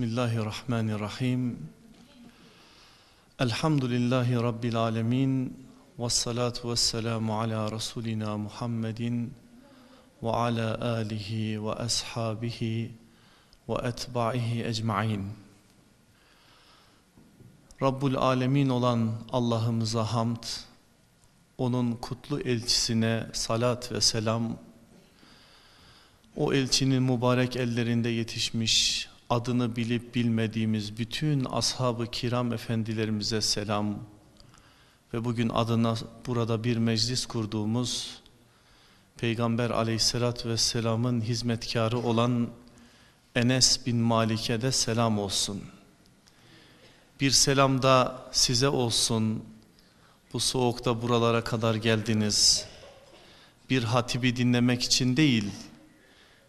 Bismillahirrahmanirrahim. Elhamdülillahi Rabbil alemin. Ve salatu ve selamu ala Resulina Muhammedin ve ala alihi ve ashabihi ve etba'ihi ecma'in. Rabbul alemin olan Allah'ımıza hamd, onun kutlu elçisine salat ve selam, o elçinin mübarek ellerinde yetişmiş, adını bilip bilmediğimiz bütün ashab-ı kiram efendilerimize selam ve bugün adına burada bir meclis kurduğumuz Peygamber aleyhissalatü vesselamın hizmetkarı olan Enes bin Malik'e de selam olsun. Bir selam da size olsun. Bu soğukta buralara kadar geldiniz. Bir hatibi dinlemek için değil,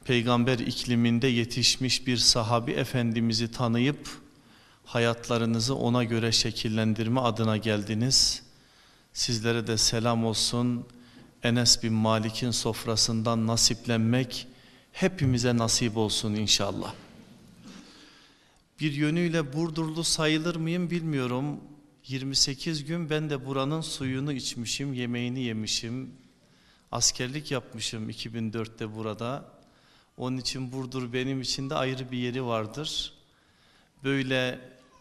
peygamber ikliminde yetişmiş bir sahabi efendimizi tanıyıp hayatlarınızı ona göre şekillendirme adına geldiniz. Sizlere de selam olsun. Enes bin Malik'in sofrasından nasiplenmek hepimize nasip olsun inşallah. Bir yönüyle Burdurlu sayılır mıyım bilmiyorum. 28 gün ben de buranın suyunu içmişim, yemeğini yemişim. Askerlik yapmışım 2004'te burada. Onun için Burdur benim için de ayrı bir yeri vardır. Böyle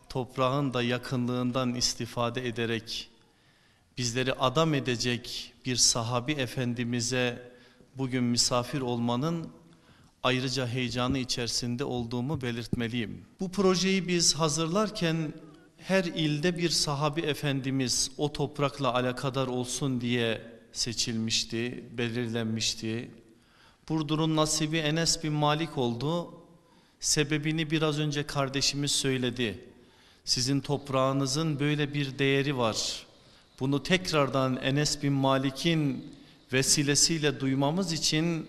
toprağın da yakınlığından istifade ederek bizleri adam edecek bir sahabi efendimize bugün misafir olmanın ayrıca heyecanı içerisinde olduğumu belirtmeliyim. Bu projeyi biz hazırlarken her ilde bir sahabi efendimiz o toprakla alakadar olsun diye seçilmişti, belirlenmişti. Burdur'un nasibi Enes bin Malik oldu. Sebebini biraz önce kardeşimiz söyledi. Sizin toprağınızın böyle bir değeri var. Bunu tekrardan Enes bin Malik'in vesilesiyle duymamız için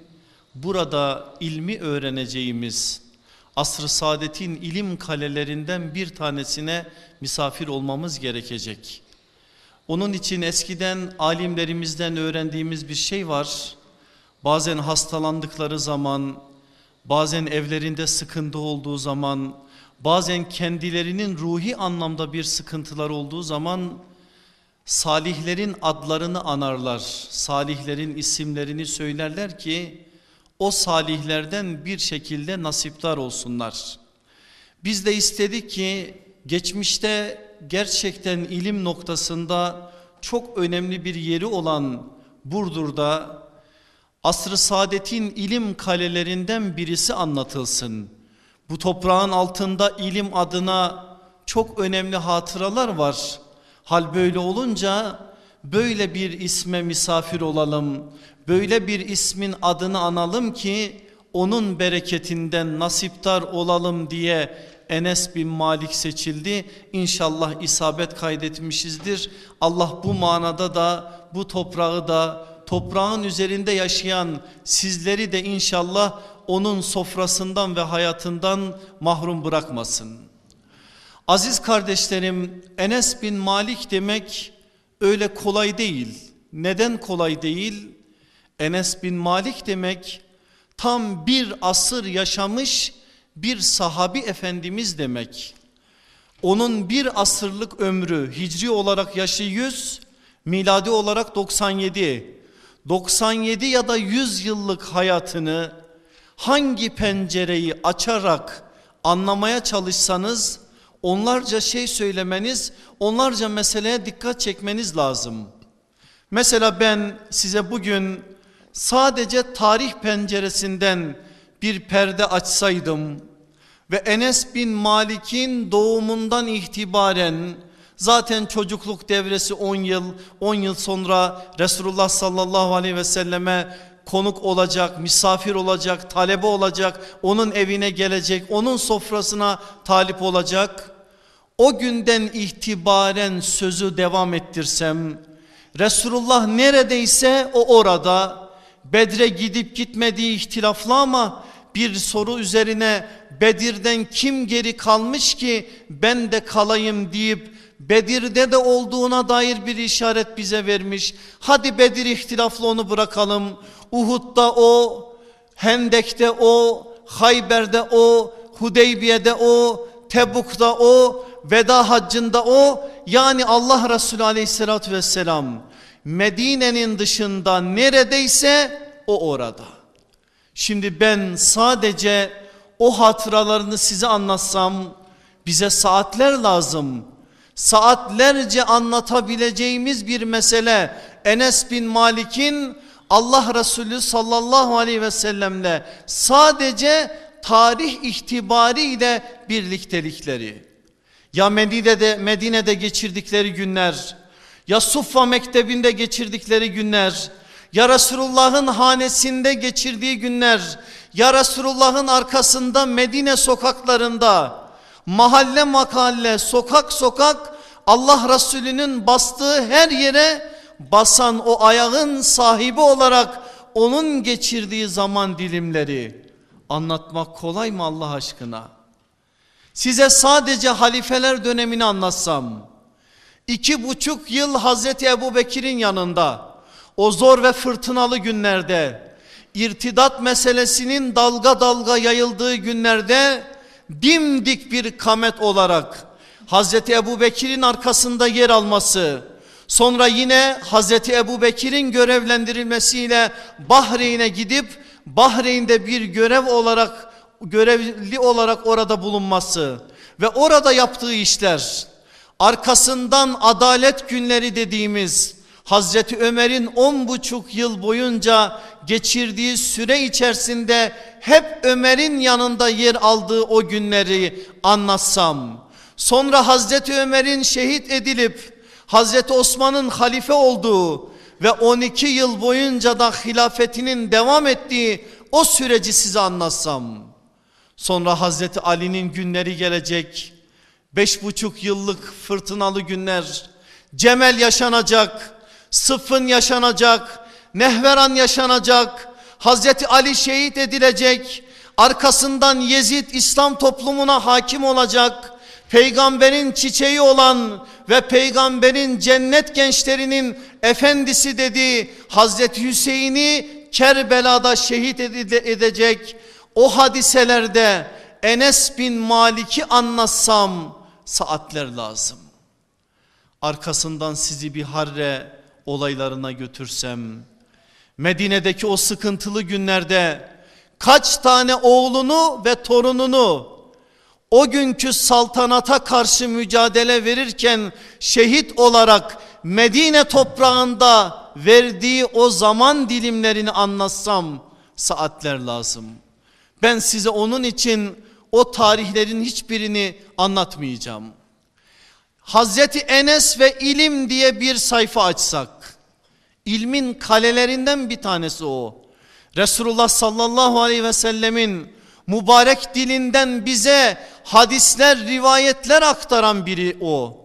burada ilmi öğreneceğimiz asr-ı saadetin ilim kalelerinden bir tanesine misafir olmamız gerekecek. Onun için eskiden alimlerimizden öğrendiğimiz bir şey var. Bazen hastalandıkları zaman, bazen evlerinde sıkıntı olduğu zaman, bazen kendilerinin ruhi anlamda bir sıkıntılar olduğu zaman salihlerin adlarını anarlar. Salihlerin isimlerini söylerler ki o salihlerden bir şekilde nasiptar olsunlar. Biz de istedik ki geçmişte gerçekten ilim noktasında çok önemli bir yeri olan Burdur'da asr-ı saadetin ilim kalelerinden birisi anlatılsın. Bu toprağın altında ilim adına çok önemli hatıralar var. Hal böyle olunca böyle bir isme misafir olalım. Böyle bir ismin adını analım ki onun bereketinden nasiptar olalım diye Enes bin Malik seçildi. İnşallah isabet kaydetmişizdir. Allah bu manada da bu toprağı da toprağın üzerinde yaşayan sizleri de inşallah onun sofrasından ve hayatından mahrum bırakmasın. Aziz kardeşlerim Enes bin Malik demek öyle kolay değil. Neden kolay değil? Enes bin Malik demek tam bir asır yaşamış bir sahabi efendimiz demek. Onun bir asırlık ömrü hicri olarak yaşı 100, miladi olarak 97. 97 ya da 100 yıllık hayatını hangi pencereyi açarak anlamaya çalışsanız onlarca şey söylemeniz, onlarca meseleye dikkat çekmeniz lazım. Mesela ben size bugün sadece tarih penceresinden bir perde açsaydım ve Enes bin Malik'in doğumundan itibaren zaten çocukluk devresi 10 yıl 10 yıl sonra Resulullah sallallahu aleyhi ve selleme konuk olacak, misafir olacak, talebe olacak, onun evine gelecek, onun sofrasına talip olacak. O günden itibaren sözü devam ettirsem Resulullah neredeyse o orada Bedre gidip gitmediği ihtilaflı ama bir soru üzerine Bedir'den kim geri kalmış ki ben de kalayım deyip Bedir'de de olduğuna dair bir işaret bize vermiş. Hadi Bedir ihtilaflı onu bırakalım. Uhud'da o Hendek'te o, Hayber'de o, Hudeybiye'de o, Tebuk'ta o, veda haccında o yani Allah Resulü aleyhissalatü vesselam Medine'nin dışında neredeyse o orada. Şimdi ben sadece o hatıralarını size anlatsam bize saatler lazım. Saatlerce anlatabileceğimiz bir mesele Enes bin Malik'in Allah Resulü sallallahu aleyhi ve sellemle sadece tarih itibariyle birliktelikleri. Ya Medine'de, Medine'de geçirdikleri günler, ya Suffa mektebinde geçirdikleri günler, ya Resulullah'ın hanesinde geçirdiği günler, ya Resulullah'ın arkasında Medine sokaklarında, mahalle makalle, sokak sokak Allah Resulü'nün bastığı her yere basan o ayağın sahibi olarak onun geçirdiği zaman dilimleri anlatmak kolay mı Allah aşkına? Size sadece halifeler dönemini anlatsam, iki buçuk yıl Hazreti Ebu Bekir'in yanında, o zor ve fırtınalı günlerde, irtidat meselesinin dalga dalga yayıldığı günlerde, dimdik bir kamet olarak, Hazreti Ebu Bekir'in arkasında yer alması, sonra yine Hazreti Ebu Bekir'in görevlendirilmesiyle Bahreyn'e gidip, Bahreyn'de bir görev olarak görevli olarak orada bulunması ve orada yaptığı işler arkasından adalet günleri dediğimiz Hazreti Ömer'in on buçuk yıl boyunca geçirdiği süre içerisinde hep Ömer'in yanında yer aldığı o günleri anlatsam sonra Hazreti Ömer'in şehit edilip Hazreti Osman'ın halife olduğu ve 12 yıl boyunca da hilafetinin devam ettiği o süreci size anlatsam Sonra Hazreti Ali'nin günleri gelecek. Beş buçuk yıllık fırtınalı günler. Cemel yaşanacak. Sıffın yaşanacak. Nehveran yaşanacak. Hazreti Ali şehit edilecek. Arkasından Yezid İslam toplumuna hakim olacak. Peygamberin çiçeği olan ve peygamberin cennet gençlerinin efendisi dediği Hazreti Hüseyin'i Kerbela'da şehit edecek o hadiselerde Enes bin Malik'i anlatsam saatler lazım. Arkasından sizi bir harre olaylarına götürsem Medine'deki o sıkıntılı günlerde kaç tane oğlunu ve torununu o günkü saltanata karşı mücadele verirken şehit olarak Medine toprağında verdiği o zaman dilimlerini anlatsam saatler lazım. Ben size onun için o tarihlerin hiçbirini anlatmayacağım. Hazreti Enes ve ilim diye bir sayfa açsak, ilmin kalelerinden bir tanesi o. Resulullah sallallahu aleyhi ve sellemin mübarek dilinden bize hadisler, rivayetler aktaran biri o.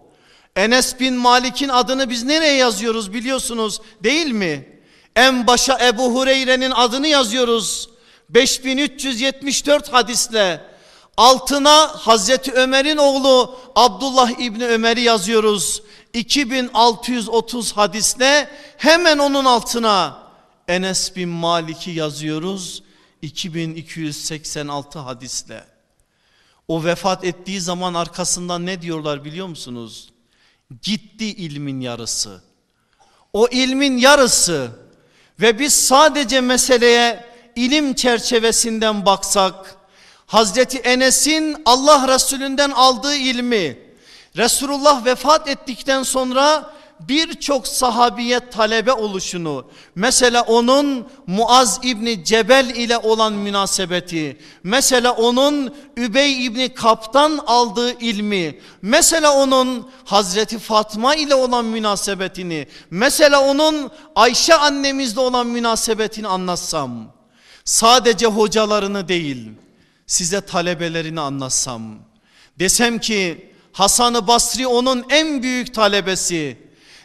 Enes bin Malik'in adını biz nereye yazıyoruz biliyorsunuz değil mi? En başa Ebu Hureyre'nin adını yazıyoruz. 5374 hadisle altına Hazreti Ömer'in oğlu Abdullah İbni Ömer'i yazıyoruz. 2630 hadisle hemen onun altına Enes bin Malik'i yazıyoruz. 2286 hadisle. O vefat ettiği zaman arkasından ne diyorlar biliyor musunuz? Gitti ilmin yarısı. O ilmin yarısı ve biz sadece meseleye ilim çerçevesinden baksak Hazreti Enes'in Allah Resulünden aldığı ilmi Resulullah vefat ettikten sonra birçok sahabiye talebe oluşunu mesela onun Muaz İbni Cebel ile olan münasebeti mesela onun Übey İbni Kap'tan aldığı ilmi mesela onun Hazreti Fatma ile olan münasebetini mesela onun Ayşe annemizle olan münasebetini anlatsam sadece hocalarını değil size talebelerini anlatsam desem ki Hasan-ı Basri onun en büyük talebesi.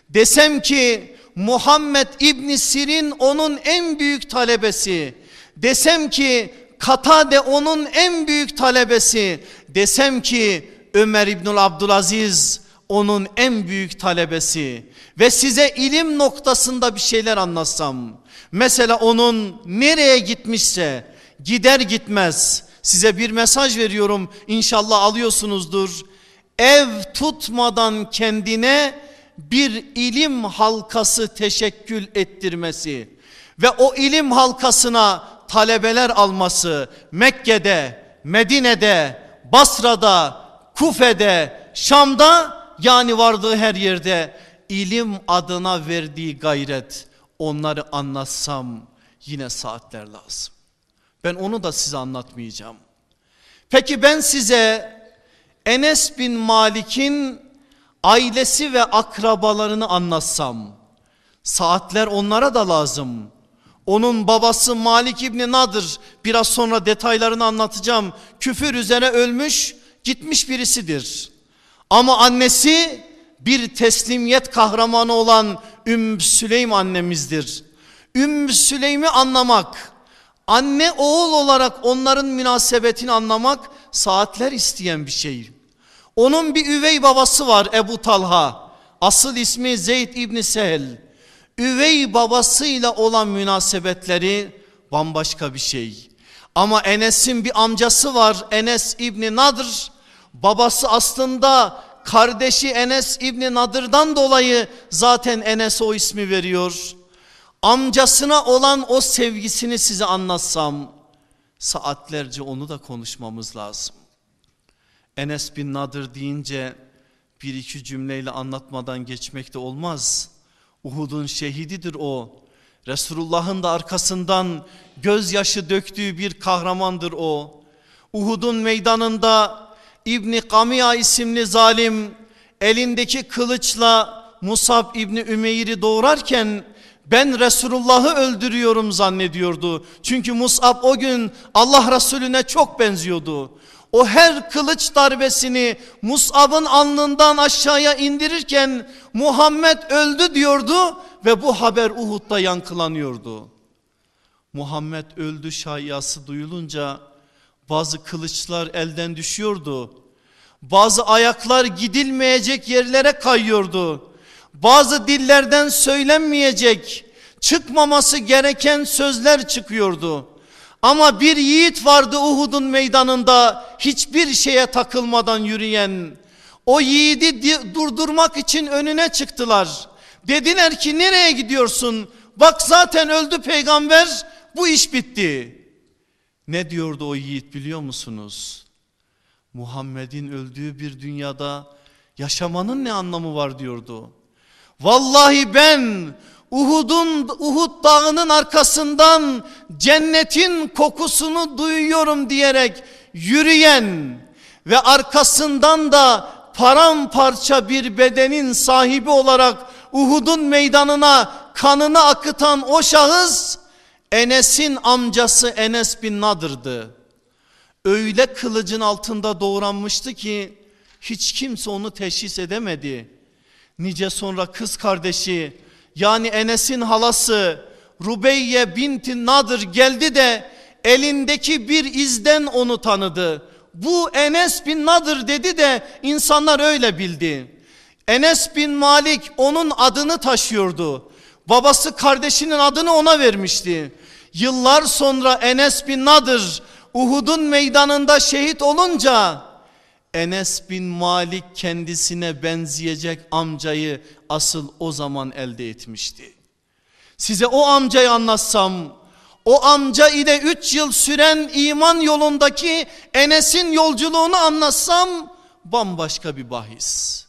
Desem ki Muhammed İbni Sirin onun en büyük talebesi. Desem ki Katade onun en büyük talebesi. Desem ki Ömer İbnül Abdülaziz onun en büyük talebesi. Ve size ilim noktasında bir şeyler anlatsam. Mesela onun nereye gitmişse gider gitmez size bir mesaj veriyorum. İnşallah alıyorsunuzdur. Ev tutmadan kendine bir ilim halkası teşekkül ettirmesi ve o ilim halkasına talebeler alması Mekke'de, Medine'de, Basra'da, Kufe'de, Şam'da yani vardığı her yerde ilim adına verdiği gayret onları anlatsam yine saatler lazım. Ben onu da size anlatmayacağım. Peki ben size Enes bin Malik'in ailesi ve akrabalarını anlatsam saatler onlara da lazım. Onun babası Malik İbni Nadır biraz sonra detaylarını anlatacağım. Küfür üzere ölmüş gitmiş birisidir. Ama annesi bir teslimiyet kahramanı olan Ümmü Süleym annemizdir. Ümmü Süleym'i anlamak, anne oğul olarak onların münasebetini anlamak saatler isteyen bir şey. Onun bir üvey babası var Ebu Talha. Asıl ismi Zeyd İbni Sehel. Üvey babasıyla olan münasebetleri bambaşka bir şey. Ama Enes'in bir amcası var Enes İbni Nadr. Babası aslında kardeşi Enes İbni Nadır'dan dolayı zaten Enes'e o ismi veriyor. Amcasına olan o sevgisini size anlatsam saatlerce onu da konuşmamız lazım. Enes bin Nadır deyince bir iki cümleyle anlatmadan geçmek de olmaz. Uhud'un şehididir o. Resulullah'ın da arkasından gözyaşı döktüğü bir kahramandır o. Uhud'un meydanında İbni Kamiya isimli zalim elindeki kılıçla Musab İbni Ümeyr'i doğurarken ben Resulullah'ı öldürüyorum zannediyordu. Çünkü Musab o gün Allah Resulüne çok benziyordu. O her kılıç darbesini Mus'ab'ın alnından aşağıya indirirken Muhammed öldü diyordu ve bu haber Uhud'da yankılanıyordu. Muhammed öldü şayiası duyulunca bazı kılıçlar elden düşüyordu. Bazı ayaklar gidilmeyecek yerlere kayıyordu. Bazı dillerden söylenmeyecek, çıkmaması gereken sözler çıkıyordu. Ama bir yiğit vardı Uhud'un meydanında hiçbir şeye takılmadan yürüyen. O yiğidi durdurmak için önüne çıktılar. Dediler ki nereye gidiyorsun? Bak zaten öldü peygamber bu iş bitti. Ne diyordu o yiğit biliyor musunuz? Muhammed'in öldüğü bir dünyada yaşamanın ne anlamı var diyordu. Vallahi ben Uhud'un Uhud dağının arkasından cennetin kokusunu duyuyorum diyerek yürüyen ve arkasından da paramparça bir bedenin sahibi olarak Uhud'un meydanına kanını akıtan o şahıs Enes'in amcası Enes bin Nadır'dı. Öyle kılıcın altında doğranmıştı ki hiç kimse onu teşhis edemedi. Nice sonra kız kardeşi yani Enes'in halası Rubeyye binti Nadır geldi de elindeki bir izden onu tanıdı. Bu Enes bin Nadır dedi de insanlar öyle bildi. Enes bin Malik onun adını taşıyordu. Babası kardeşinin adını ona vermişti. Yıllar sonra Enes bin Nadır Uhud'un meydanında şehit olunca Enes bin Malik kendisine benzeyecek amcayı asıl o zaman elde etmişti. Size o amcayı anlatsam o amca ile 3 yıl süren iman yolundaki Enes'in yolculuğunu anlatsam bambaşka bir bahis.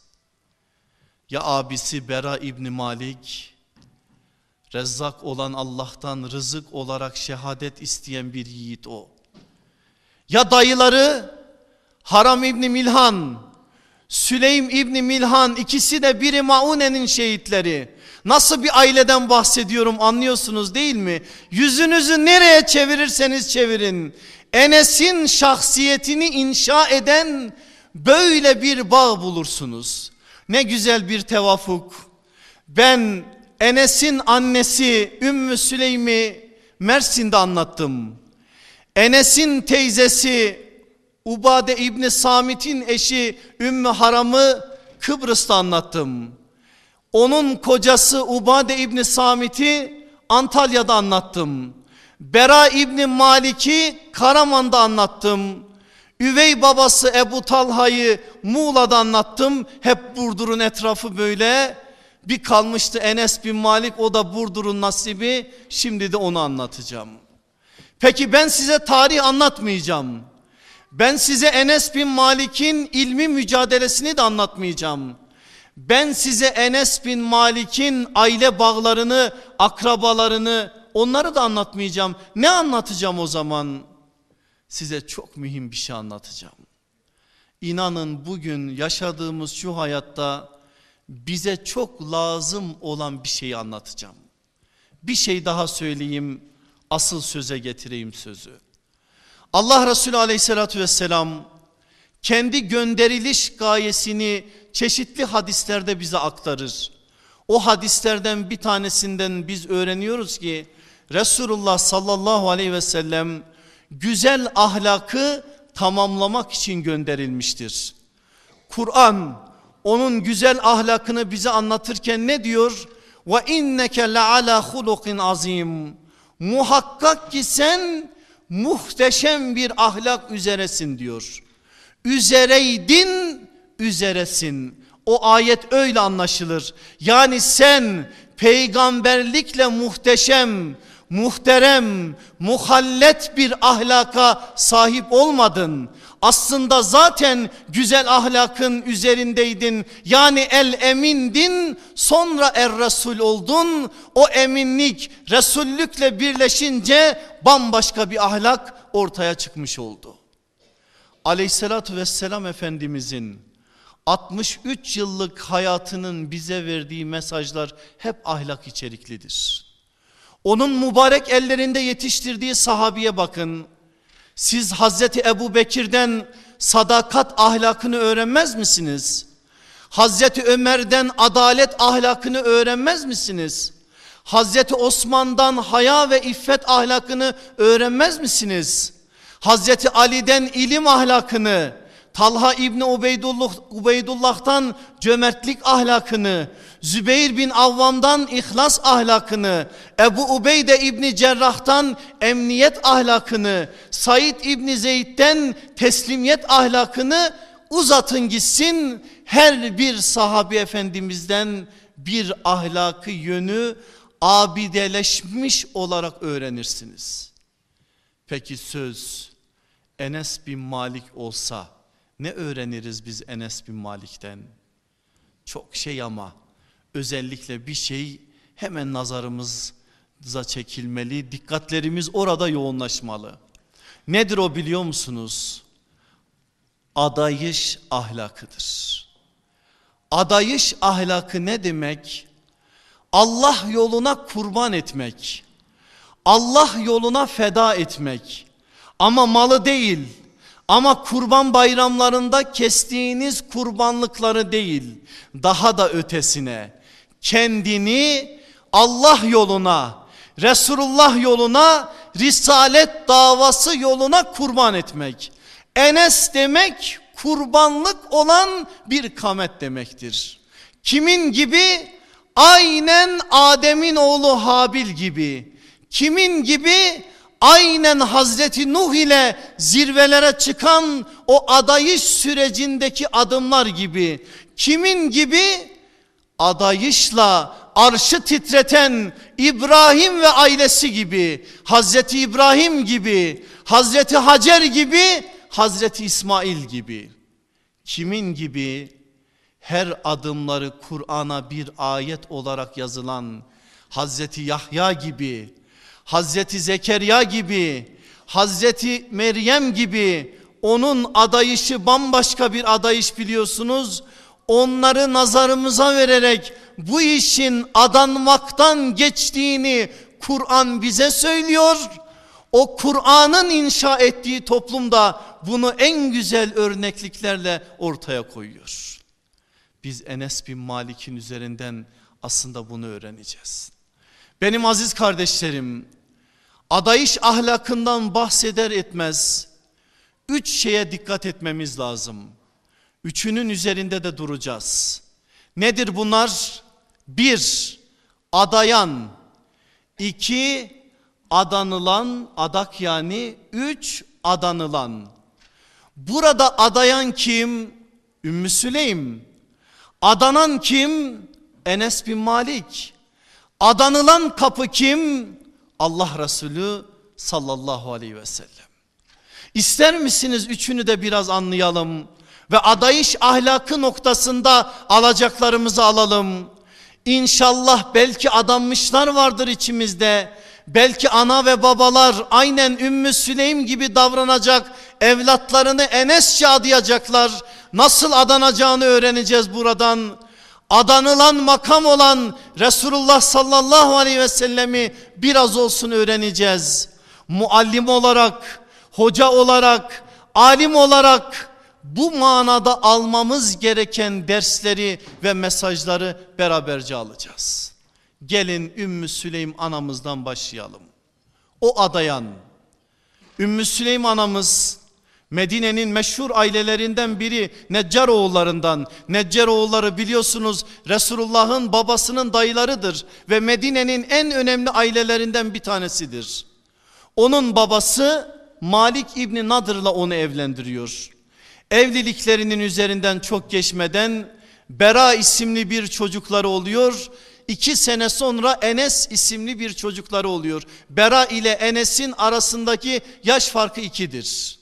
Ya abisi Bera İbni Malik Rezzak olan Allah'tan rızık olarak şehadet isteyen bir yiğit o. Ya dayıları Haram İbni Milhan, Süleym İbni Milhan ikisi de biri Maune'nin şehitleri. Nasıl bir aileden bahsediyorum anlıyorsunuz değil mi? Yüzünüzü nereye çevirirseniz çevirin. Enes'in şahsiyetini inşa eden böyle bir bağ bulursunuz. Ne güzel bir tevafuk. Ben Enes'in annesi Ümmü Süleym'i Mersin'de anlattım. Enes'in teyzesi Ubade İbni Samit'in eşi Ümmü Haram'ı Kıbrıs'ta anlattım. Onun kocası Ubade İbni Samit'i Antalya'da anlattım. Bera İbni Malik'i Karaman'da anlattım. Üvey babası Ebu Talha'yı Muğla'da anlattım. Hep Burdur'un etrafı böyle. Bir kalmıştı Enes bin Malik o da Burdur'un nasibi. Şimdi de onu anlatacağım. Peki ben size tarih anlatmayacağım. Ben size Enes bin Malik'in ilmi mücadelesini de anlatmayacağım. Ben size Enes bin Malik'in aile bağlarını, akrabalarını onları da anlatmayacağım. Ne anlatacağım o zaman? Size çok mühim bir şey anlatacağım. İnanın bugün yaşadığımız şu hayatta bize çok lazım olan bir şeyi anlatacağım. Bir şey daha söyleyeyim, asıl söze getireyim sözü. Allah Resulü aleyhissalatü vesselam kendi gönderiliş gayesini çeşitli hadislerde bize aktarır. O hadislerden bir tanesinden biz öğreniyoruz ki Resulullah sallallahu aleyhi ve sellem güzel ahlakı tamamlamak için gönderilmiştir. Kur'an onun güzel ahlakını bize anlatırken ne diyor? Ve inneke la ala hulukin azim. Muhakkak ki sen muhteşem bir ahlak üzeresin diyor. Üzereydin, üzeresin. O ayet öyle anlaşılır. Yani sen peygamberlikle muhteşem, muhterem, muhallet bir ahlaka sahip olmadın. Aslında zaten güzel ahlakın üzerindeydin. Yani el emindin sonra er resul oldun. O eminlik resullükle birleşince bambaşka bir ahlak ortaya çıkmış oldu. Aleyhissalatü vesselam Efendimizin 63 yıllık hayatının bize verdiği mesajlar hep ahlak içeriklidir. Onun mübarek ellerinde yetiştirdiği sahabiye bakın. Siz Hazreti Ebu Bekir'den sadakat ahlakını öğrenmez misiniz? Hazreti Ömer'den adalet ahlakını öğrenmez misiniz? Hazreti Osman'dan haya ve iffet ahlakını öğrenmez misiniz? Hazreti Ali'den ilim ahlakını, Talha İbni Ubeydullah, Ubeydullah'tan cömertlik ahlakını, Zübeyir bin Avvam'dan ihlas ahlakını, Ebu Ubeyde İbni Cerrah'tan emniyet ahlakını, Said İbni Zeyd'den teslimiyet ahlakını uzatın gitsin. Her bir sahabi efendimizden bir ahlakı yönü abideleşmiş olarak öğrenirsiniz. Peki söz Enes bin Malik olsa ne öğreniriz biz Enes bin Malik'ten? Çok şey ama özellikle bir şey hemen nazarımıza çekilmeli, dikkatlerimiz orada yoğunlaşmalı. Nedir o biliyor musunuz? Adayış ahlakıdır. Adayış ahlakı ne demek? Allah yoluna kurban etmek. Allah yoluna feda etmek. Ama malı değil. Ama kurban bayramlarında kestiğiniz kurbanlıkları değil. Daha da ötesine kendini Allah yoluna, Resulullah yoluna, Risalet davası yoluna kurban etmek. Enes demek kurbanlık olan bir kamet demektir. Kimin gibi? Aynen Adem'in oğlu Habil gibi. Kimin gibi? Aynen Hazreti Nuh ile zirvelere çıkan o adayış sürecindeki adımlar gibi. Kimin gibi? Adayışla arşı titreten İbrahim ve ailesi gibi, Hazreti İbrahim gibi, Hazreti Hacer gibi, Hazreti İsmail gibi. Kimin gibi? Her adımları Kur'an'a bir ayet olarak yazılan Hazreti Yahya gibi, Hazreti Zekeriya gibi, Hazreti Meryem gibi. Onun adayışı bambaşka bir adayış biliyorsunuz onları nazarımıza vererek bu işin adanmaktan geçtiğini Kur'an bize söylüyor. O Kur'an'ın inşa ettiği toplumda bunu en güzel örnekliklerle ortaya koyuyor. Biz Enes bin Malik'in üzerinden aslında bunu öğreneceğiz. Benim aziz kardeşlerim adayış ahlakından bahseder etmez üç şeye dikkat etmemiz lazım. Üçünün üzerinde de duracağız. Nedir bunlar? Bir, adayan. iki Adanılan, adak yani üç adanılan. Burada adayan kim? Ümmü Süleym. Adanan kim? Enes bin Malik. Adanılan kapı kim? Allah Resulü sallallahu aleyhi ve sellem. İster misiniz üçünü de biraz anlayalım ve adayış ahlakı noktasında alacaklarımızı alalım. İnşallah belki adanmışlar vardır içimizde. Belki ana ve babalar aynen Ümmü Süleym gibi davranacak evlatlarını Enesçe adayacaklar. Nasıl adanacağını öğreneceğiz buradan. Adanılan makam olan Resulullah sallallahu aleyhi ve sellemi biraz olsun öğreneceğiz. Muallim olarak, hoca olarak, alim olarak bu manada almamız gereken dersleri ve mesajları beraberce alacağız. Gelin Ümmü Süleym anamızdan başlayalım. O adayan Ümmü Süleym anamız Medine'nin meşhur ailelerinden biri Neccaroğullarından. Neccaroğulları biliyorsunuz Resulullah'ın babasının dayılarıdır ve Medine'nin en önemli ailelerinden bir tanesidir. Onun babası Malik İbni Nadır'la onu evlendiriyor. Evliliklerinin üzerinden çok geçmeden Bera isimli bir çocukları oluyor. İki sene sonra Enes isimli bir çocukları oluyor. Bera ile Enes'in arasındaki yaş farkı ikidir.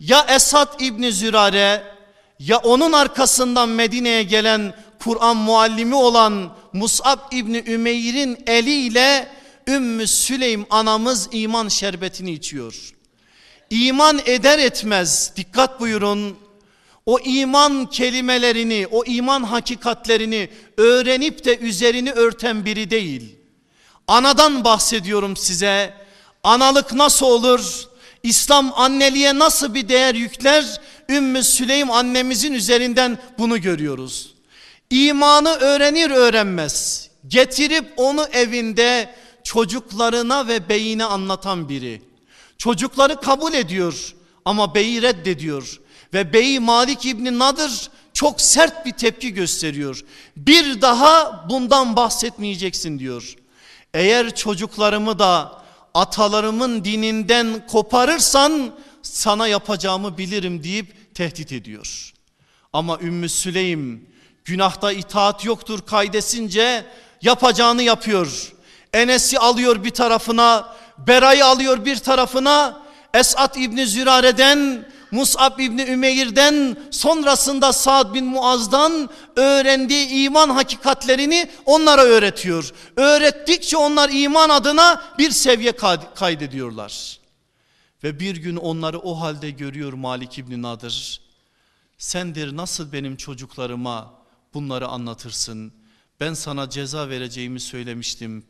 Ya Esad İbni Zürare ya onun arkasından Medine'ye gelen Kur'an muallimi olan Mus'ab İbni Ümeyr'in eliyle Ümmü Süleym anamız iman şerbetini içiyor. İman eder etmez dikkat buyurun o iman kelimelerini o iman hakikatlerini öğrenip de üzerini örten biri değil. Anadan bahsediyorum size analık nasıl olur İslam anneliğe nasıl bir değer yükler Ümmü Süleym annemizin üzerinden bunu görüyoruz. İmanı öğrenir öğrenmez getirip onu evinde çocuklarına ve beyine anlatan biri. Çocukları kabul ediyor ama beyi reddediyor. Ve beyi Malik İbni Nadır çok sert bir tepki gösteriyor. Bir daha bundan bahsetmeyeceksin diyor. Eğer çocuklarımı da atalarımın dininden koparırsan sana yapacağımı bilirim deyip tehdit ediyor. Ama Ümmü Süleym günahta itaat yoktur kaydesince yapacağını yapıyor. Enes'i alıyor bir tarafına, Bera'yı alıyor bir tarafına, Esat İbni Zürare'den, Mus'ab İbni Ümeyr'den, sonrasında Sa'd bin Muaz'dan öğrendiği iman hakikatlerini onlara öğretiyor. Öğrettikçe onlar iman adına bir seviye kaydediyorlar. Ve bir gün onları o halde görüyor Malik İbni Nadır. Sendir nasıl benim çocuklarıma bunları anlatırsın? Ben sana ceza vereceğimi söylemiştim.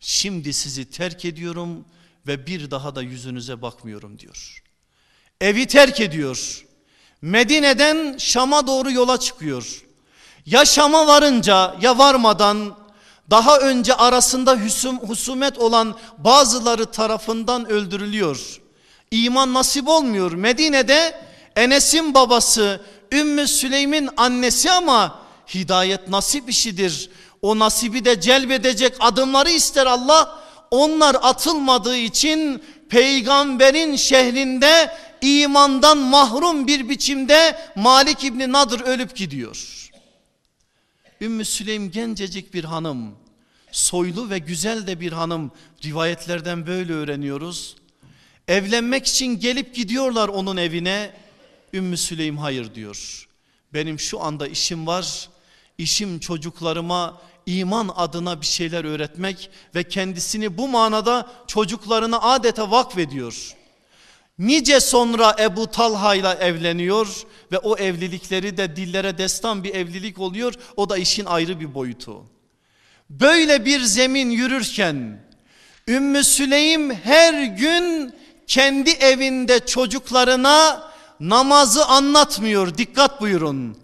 Şimdi sizi terk ediyorum ve bir daha da yüzünüze bakmıyorum diyor. Evi terk ediyor. Medine'den Şam'a doğru yola çıkıyor. Ya Şam'a varınca ya varmadan daha önce arasında husum, husumet olan bazıları tarafından öldürülüyor. İman nasip olmuyor. Medine'de Enes'in babası Ümmü Süleym'in annesi ama hidayet nasip işidir. O nasibi de celbedecek adımları ister Allah. Onlar atılmadığı için peygamberin şehrinde imandan mahrum bir biçimde Malik İbni Nadır ölüp gidiyor. Ümmü Süleym gencecik bir hanım. Soylu ve güzel de bir hanım. Rivayetlerden böyle öğreniyoruz. Evlenmek için gelip gidiyorlar onun evine. Ümmü Süleym hayır diyor. Benim şu anda işim var. İşim çocuklarıma iman adına bir şeyler öğretmek ve kendisini bu manada çocuklarına adeta vakfediyor. Nice sonra Ebu Talha ile evleniyor ve o evlilikleri de dillere destan bir evlilik oluyor. O da işin ayrı bir boyutu. Böyle bir zemin yürürken Ümmü Süleym her gün kendi evinde çocuklarına namazı anlatmıyor. Dikkat buyurun.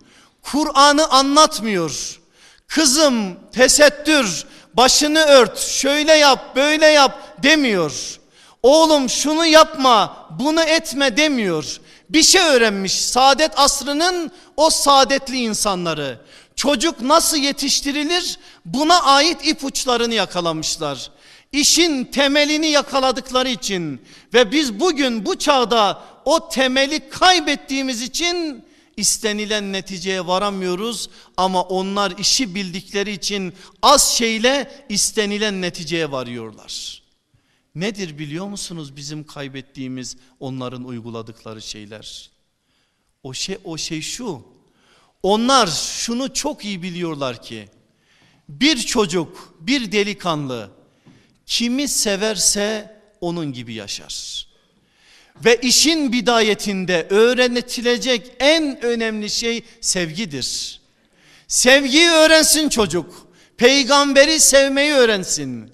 Kur'an'ı anlatmıyor. Kızım tesettür, başını ört, şöyle yap, böyle yap demiyor. Oğlum şunu yapma, bunu etme demiyor. Bir şey öğrenmiş saadet asrının o saadetli insanları. Çocuk nasıl yetiştirilir buna ait ipuçlarını yakalamışlar. işin temelini yakaladıkları için ve biz bugün bu çağda o temeli kaybettiğimiz için istenilen neticeye varamıyoruz ama onlar işi bildikleri için az şeyle istenilen neticeye varıyorlar. Nedir biliyor musunuz bizim kaybettiğimiz onların uyguladıkları şeyler? O şey o şey şu. Onlar şunu çok iyi biliyorlar ki bir çocuk, bir delikanlı kimi severse onun gibi yaşar. Ve işin bidayetinde öğretilecek en önemli şey sevgidir. Sevgiyi öğrensin çocuk. Peygamberi sevmeyi öğrensin.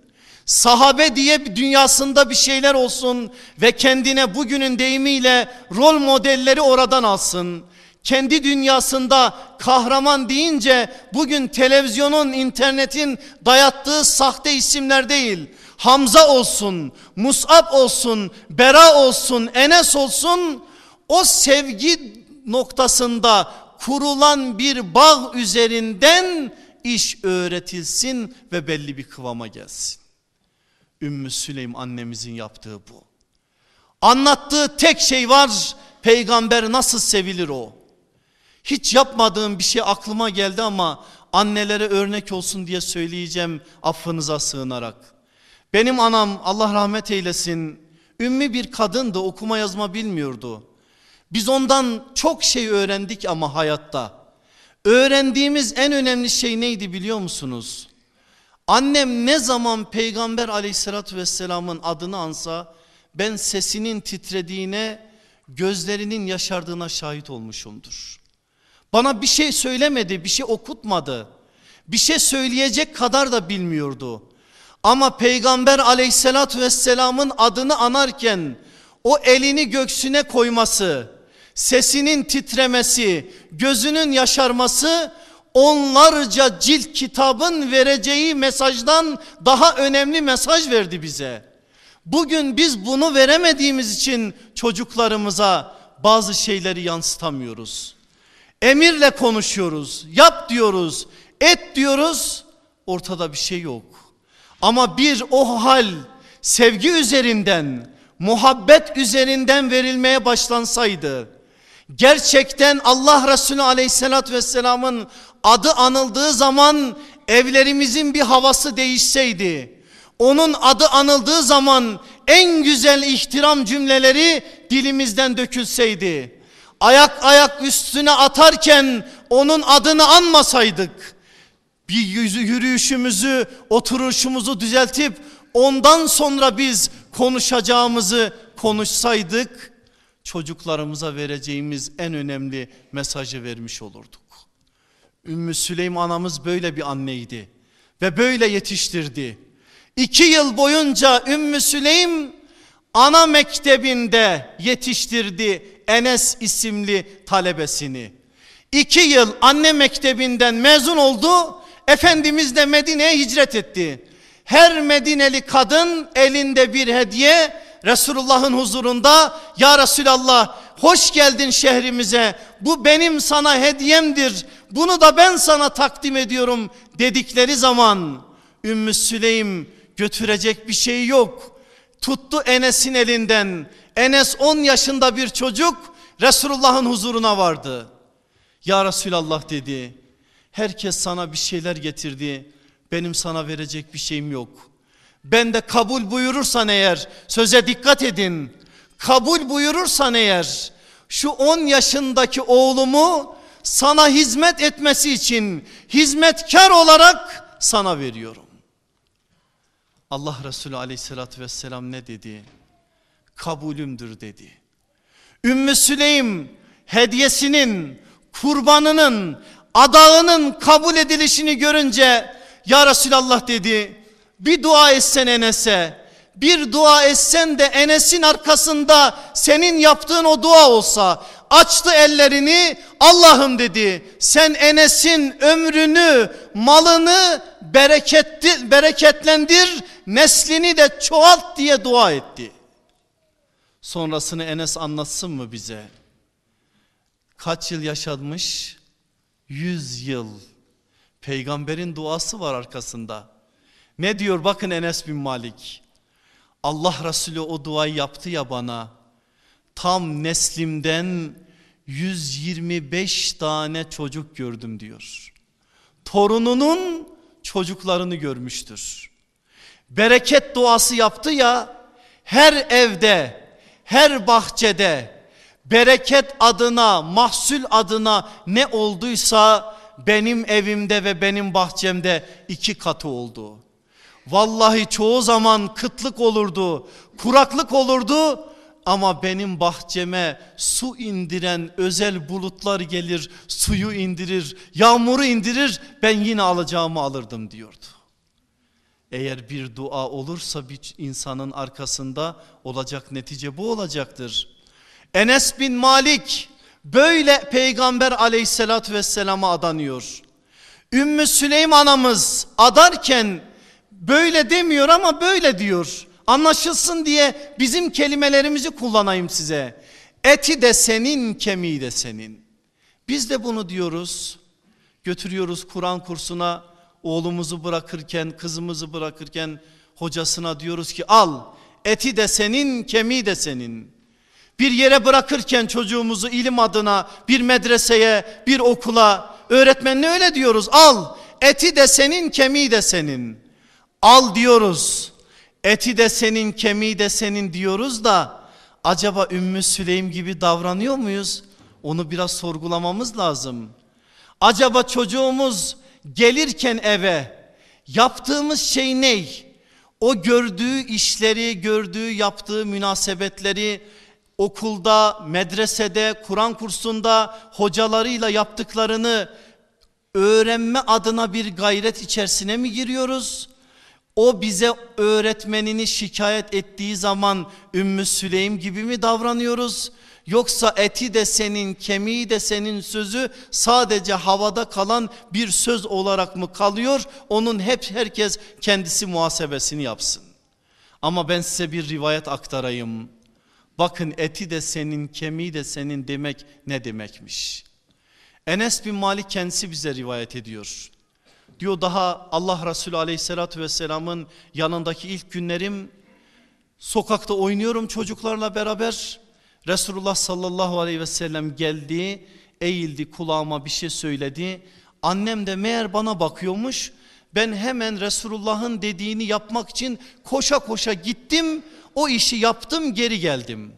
Sahabe diye dünyasında bir şeyler olsun ve kendine bugünün deyimiyle rol modelleri oradan alsın. Kendi dünyasında kahraman deyince bugün televizyonun, internetin dayattığı sahte isimler değil. Hamza olsun, Musab olsun, Bera olsun, Enes olsun o sevgi noktasında kurulan bir bağ üzerinden iş öğretilsin ve belli bir kıvama gelsin. Ümmü Süleym annemizin yaptığı bu. Anlattığı tek şey var peygamber nasıl sevilir o. Hiç yapmadığım bir şey aklıma geldi ama annelere örnek olsun diye söyleyeceğim affınıza sığınarak. Benim anam Allah rahmet eylesin ümmi bir kadındı okuma yazma bilmiyordu. Biz ondan çok şey öğrendik ama hayatta. Öğrendiğimiz en önemli şey neydi biliyor musunuz? Annem ne zaman peygamber aleyhissalatü vesselamın adını ansa ben sesinin titrediğine gözlerinin yaşardığına şahit olmuşumdur. Bana bir şey söylemedi bir şey okutmadı. Bir şey söyleyecek kadar da bilmiyordu. Ama peygamber aleyhissalatü vesselamın adını anarken o elini göksüne koyması, sesinin titremesi, gözünün yaşarması onlarca cilt kitabın vereceği mesajdan daha önemli mesaj verdi bize. Bugün biz bunu veremediğimiz için çocuklarımıza bazı şeyleri yansıtamıyoruz. Emirle konuşuyoruz, yap diyoruz, et diyoruz, ortada bir şey yok. Ama bir o hal sevgi üzerinden, muhabbet üzerinden verilmeye başlansaydı, gerçekten Allah Resulü aleyhissalatü vesselamın adı anıldığı zaman evlerimizin bir havası değişseydi, onun adı anıldığı zaman en güzel ihtiram cümleleri dilimizden dökülseydi, ayak ayak üstüne atarken onun adını anmasaydık, bir yüzü yürüyüşümüzü, oturuşumuzu düzeltip ondan sonra biz konuşacağımızı konuşsaydık çocuklarımıza vereceğimiz en önemli mesajı vermiş olurduk. Ümmü Süleym anamız böyle bir anneydi ve böyle yetiştirdi. İki yıl boyunca Ümmü Süleym ana mektebinde yetiştirdi Enes isimli talebesini. İki yıl anne mektebinden mezun oldu Efendimiz de Medine'ye hicret etti. Her Medineli kadın elinde bir hediye Resulullah'ın huzurunda ya Resulallah hoş geldin şehrimize bu benim sana hediyemdir bunu da ben sana takdim ediyorum dedikleri zaman Ümmü Süleym götürecek bir şey yok. Tuttu Enes'in elinden Enes 10 yaşında bir çocuk Resulullah'ın huzuruna vardı. Ya Resulallah dedi Herkes sana bir şeyler getirdi. Benim sana verecek bir şeyim yok. Ben de kabul buyurursan eğer söze dikkat edin. Kabul buyurursan eğer şu 10 yaşındaki oğlumu sana hizmet etmesi için hizmetkar olarak sana veriyorum. Allah Resulü aleyhissalatü vesselam ne dedi? Kabulümdür dedi. Ümmü Süleym hediyesinin, kurbanının adağının kabul edilişini görünce ya Resulallah dedi bir dua etsen Enes'e bir dua etsen de Enes'in arkasında senin yaptığın o dua olsa açtı ellerini Allah'ım dedi sen Enes'in ömrünü malını bereketli, bereketlendir neslini de çoğalt diye dua etti. Sonrasını Enes anlatsın mı bize? Kaç yıl yaşanmış? 100 yıl. Peygamberin duası var arkasında. Ne diyor bakın Enes bin Malik. Allah Resulü o duayı yaptı ya bana. Tam neslimden 125 tane çocuk gördüm diyor. Torununun çocuklarını görmüştür. Bereket duası yaptı ya her evde, her bahçede, bereket adına, mahsul adına ne olduysa benim evimde ve benim bahçemde iki katı oldu. Vallahi çoğu zaman kıtlık olurdu, kuraklık olurdu ama benim bahçeme su indiren özel bulutlar gelir, suyu indirir, yağmuru indirir ben yine alacağımı alırdım diyordu. Eğer bir dua olursa bir insanın arkasında olacak netice bu olacaktır. Enes bin Malik böyle peygamber aleyhissalatü vesselama adanıyor. Ümmü Süleym anamız adarken böyle demiyor ama böyle diyor. Anlaşılsın diye bizim kelimelerimizi kullanayım size. Eti de senin kemiği de senin. Biz de bunu diyoruz. Götürüyoruz Kur'an kursuna oğlumuzu bırakırken kızımızı bırakırken hocasına diyoruz ki al eti de senin kemiği de senin. Bir yere bırakırken çocuğumuzu ilim adına bir medreseye bir okula öğretmenine öyle diyoruz al eti de senin kemiği de senin. Al diyoruz eti de senin kemiği de senin diyoruz da acaba Ümmü Süleym gibi davranıyor muyuz? Onu biraz sorgulamamız lazım. Acaba çocuğumuz gelirken eve yaptığımız şey ne? O gördüğü işleri, gördüğü yaptığı münasebetleri okulda, medresede, Kur'an kursunda hocalarıyla yaptıklarını öğrenme adına bir gayret içerisine mi giriyoruz? O bize öğretmenini şikayet ettiği zaman Ümmü Süleym gibi mi davranıyoruz? Yoksa eti de senin kemiği de senin sözü sadece havada kalan bir söz olarak mı kalıyor? Onun hep herkes kendisi muhasebesini yapsın. Ama ben size bir rivayet aktarayım. Bakın eti de senin kemiği de senin demek ne demekmiş? Enes bin Malik kendisi bize rivayet ediyor. Diyor daha Allah Resulü aleyhissalatü vesselamın yanındaki ilk günlerim sokakta oynuyorum çocuklarla beraber. Resulullah sallallahu aleyhi ve sellem geldi eğildi kulağıma bir şey söyledi. Annem de meğer bana bakıyormuş. Ben hemen Resulullah'ın dediğini yapmak için koşa koşa gittim. O işi yaptım geri geldim.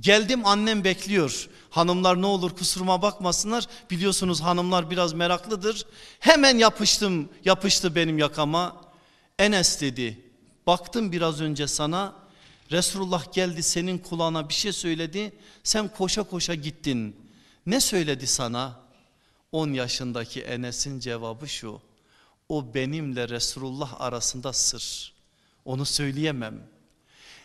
Geldim annem bekliyor. Hanımlar ne olur kusuruma bakmasınlar. Biliyorsunuz hanımlar biraz meraklıdır. Hemen yapıştım yapıştı benim yakama. Enes dedi baktım biraz önce sana Resulullah geldi senin kulağına bir şey söyledi. Sen koşa koşa gittin. Ne söyledi sana? 10 yaşındaki Enes'in cevabı şu. O benimle Resulullah arasında sır. Onu söyleyemem.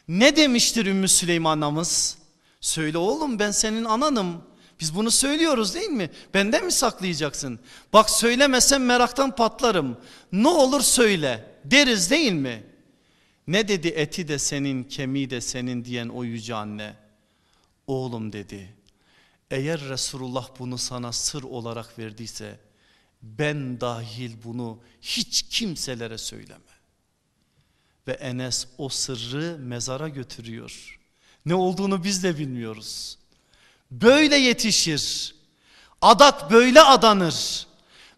Ne demiştir Ümmü Süleyman anamız? Söyle oğlum ben senin ananım. Biz bunu söylüyoruz değil mi? Benden mi saklayacaksın? Bak söylemesen meraktan patlarım. Ne olur söyle deriz değil mi? Ne dedi eti de senin kemiği de senin diyen o yüce anne? Oğlum dedi eğer Resulullah bunu sana sır olarak verdiyse ben dahil bunu hiç kimselere söyleme. Ve Enes o sırrı mezara götürüyor. Ne olduğunu biz de bilmiyoruz. Böyle yetişir. Adak böyle adanır.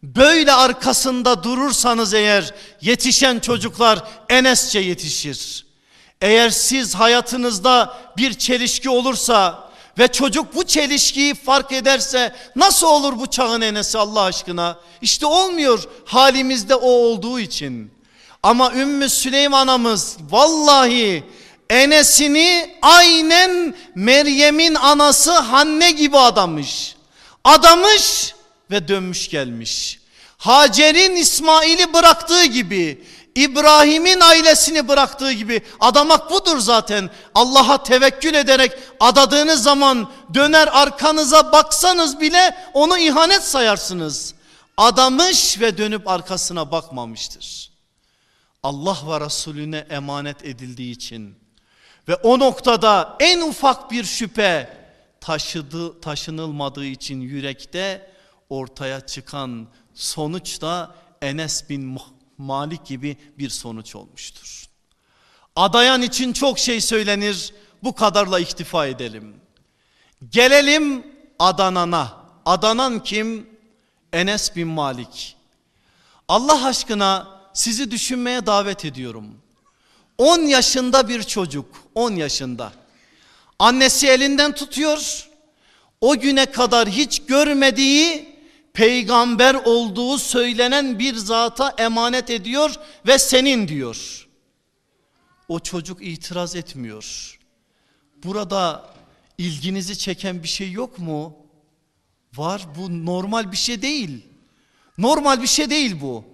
Böyle arkasında durursanız eğer yetişen çocuklar Enesçe yetişir. Eğer siz hayatınızda bir çelişki olursa ve çocuk bu çelişkiyi fark ederse nasıl olur bu çağın Enes'i Allah aşkına? İşte olmuyor halimizde o olduğu için. Ama Ümmü Süleyman anamız vallahi Enes'ini aynen Meryem'in anası Hanne gibi adamış. Adamış ve dönmüş gelmiş. Hacer'in İsmail'i bıraktığı gibi İbrahim'in ailesini bıraktığı gibi adamak budur zaten. Allah'a tevekkül ederek adadığınız zaman döner arkanıza baksanız bile onu ihanet sayarsınız. Adamış ve dönüp arkasına bakmamıştır. Allah ve Resulüne emanet edildiği için ve o noktada en ufak bir şüphe taşıdı, taşınılmadığı için yürekte ortaya çıkan sonuçta Enes bin Malik gibi bir sonuç olmuştur. Adayan için çok şey söylenir. Bu kadarla iktifa edelim. Gelelim adanana. Adanan kim? Enes bin Malik. Allah aşkına sizi düşünmeye davet ediyorum. 10 yaşında bir çocuk, 10 yaşında. Annesi elinden tutuyor. O güne kadar hiç görmediği peygamber olduğu söylenen bir zata emanet ediyor ve senin diyor. O çocuk itiraz etmiyor. Burada ilginizi çeken bir şey yok mu? Var bu normal bir şey değil. Normal bir şey değil bu.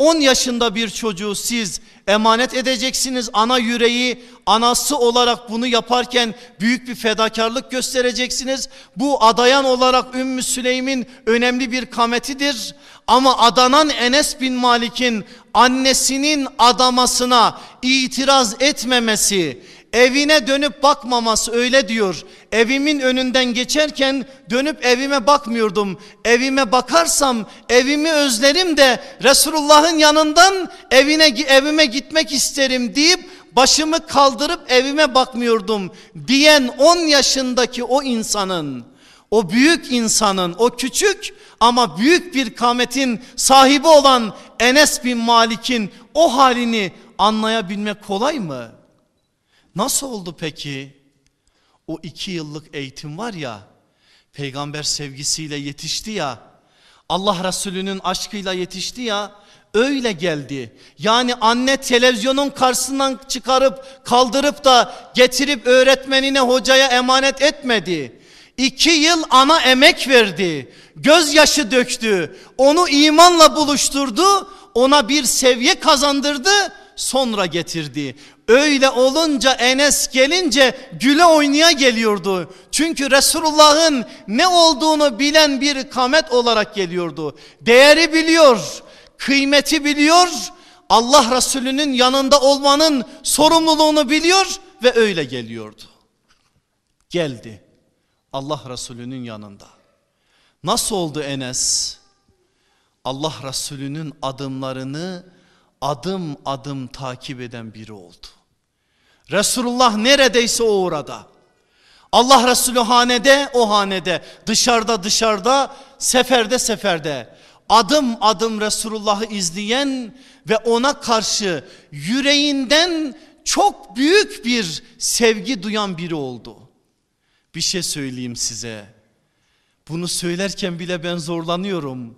10 yaşında bir çocuğu siz emanet edeceksiniz ana yüreği anası olarak bunu yaparken büyük bir fedakarlık göstereceksiniz. Bu adayan olarak Ümmü Süleym'in önemli bir kametidir. Ama adanan Enes bin Malik'in annesinin adamasına itiraz etmemesi, evine dönüp bakmaması öyle diyor. Evimin önünden geçerken dönüp evime bakmıyordum. Evime bakarsam evimi özlerim de Resulullah'ın yanından evine evime gitmek isterim deyip başımı kaldırıp evime bakmıyordum diyen 10 yaşındaki o insanın o büyük insanın o küçük ama büyük bir kametin sahibi olan Enes bin Malik'in o halini anlayabilmek kolay mı? Nasıl oldu peki? O iki yıllık eğitim var ya, peygamber sevgisiyle yetişti ya, Allah Resulü'nün aşkıyla yetişti ya, öyle geldi. Yani anne televizyonun karşısından çıkarıp kaldırıp da getirip öğretmenine hocaya emanet etmedi. İki yıl ana emek verdi. Gözyaşı döktü. Onu imanla buluşturdu. Ona bir seviye kazandırdı. Sonra getirdi. Öyle olunca Enes gelince güle oynaya geliyordu. Çünkü Resulullah'ın ne olduğunu bilen bir kamet olarak geliyordu. Değeri biliyor, kıymeti biliyor. Allah Resulü'nün yanında olmanın sorumluluğunu biliyor ve öyle geliyordu. Geldi Allah Resulü'nün yanında. Nasıl oldu Enes? Allah Resulü'nün adımlarını adım adım takip eden biri oldu. Resulullah neredeyse o orada. Allah Resulü hanede o hanede dışarıda dışarıda seferde seferde adım adım Resulullah'ı izleyen ve ona karşı yüreğinden çok büyük bir sevgi duyan biri oldu. Bir şey söyleyeyim size. Bunu söylerken bile ben zorlanıyorum.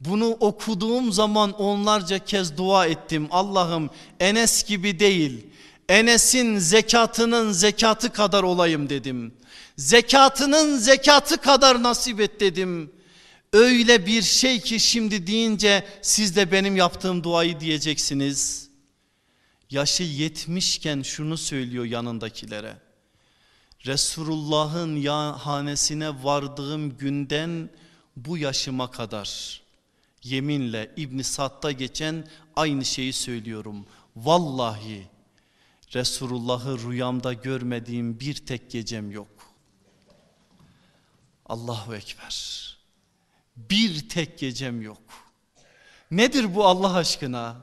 Bunu okuduğum zaman onlarca kez dua ettim. Allah'ım Enes gibi değil. Enes'in zekatının zekatı kadar olayım dedim. Zekatının zekatı kadar nasip et dedim. Öyle bir şey ki şimdi deyince siz de benim yaptığım duayı diyeceksiniz. Yaşı yetmişken şunu söylüyor yanındakilere. Resulullah'ın hanesine vardığım günden bu yaşıma kadar yeminle İbn Sad'da geçen aynı şeyi söylüyorum. Vallahi Resulullah'ı rüyamda görmediğim bir tek gecem yok. Allahu Ekber. Bir tek gecem yok. Nedir bu Allah aşkına?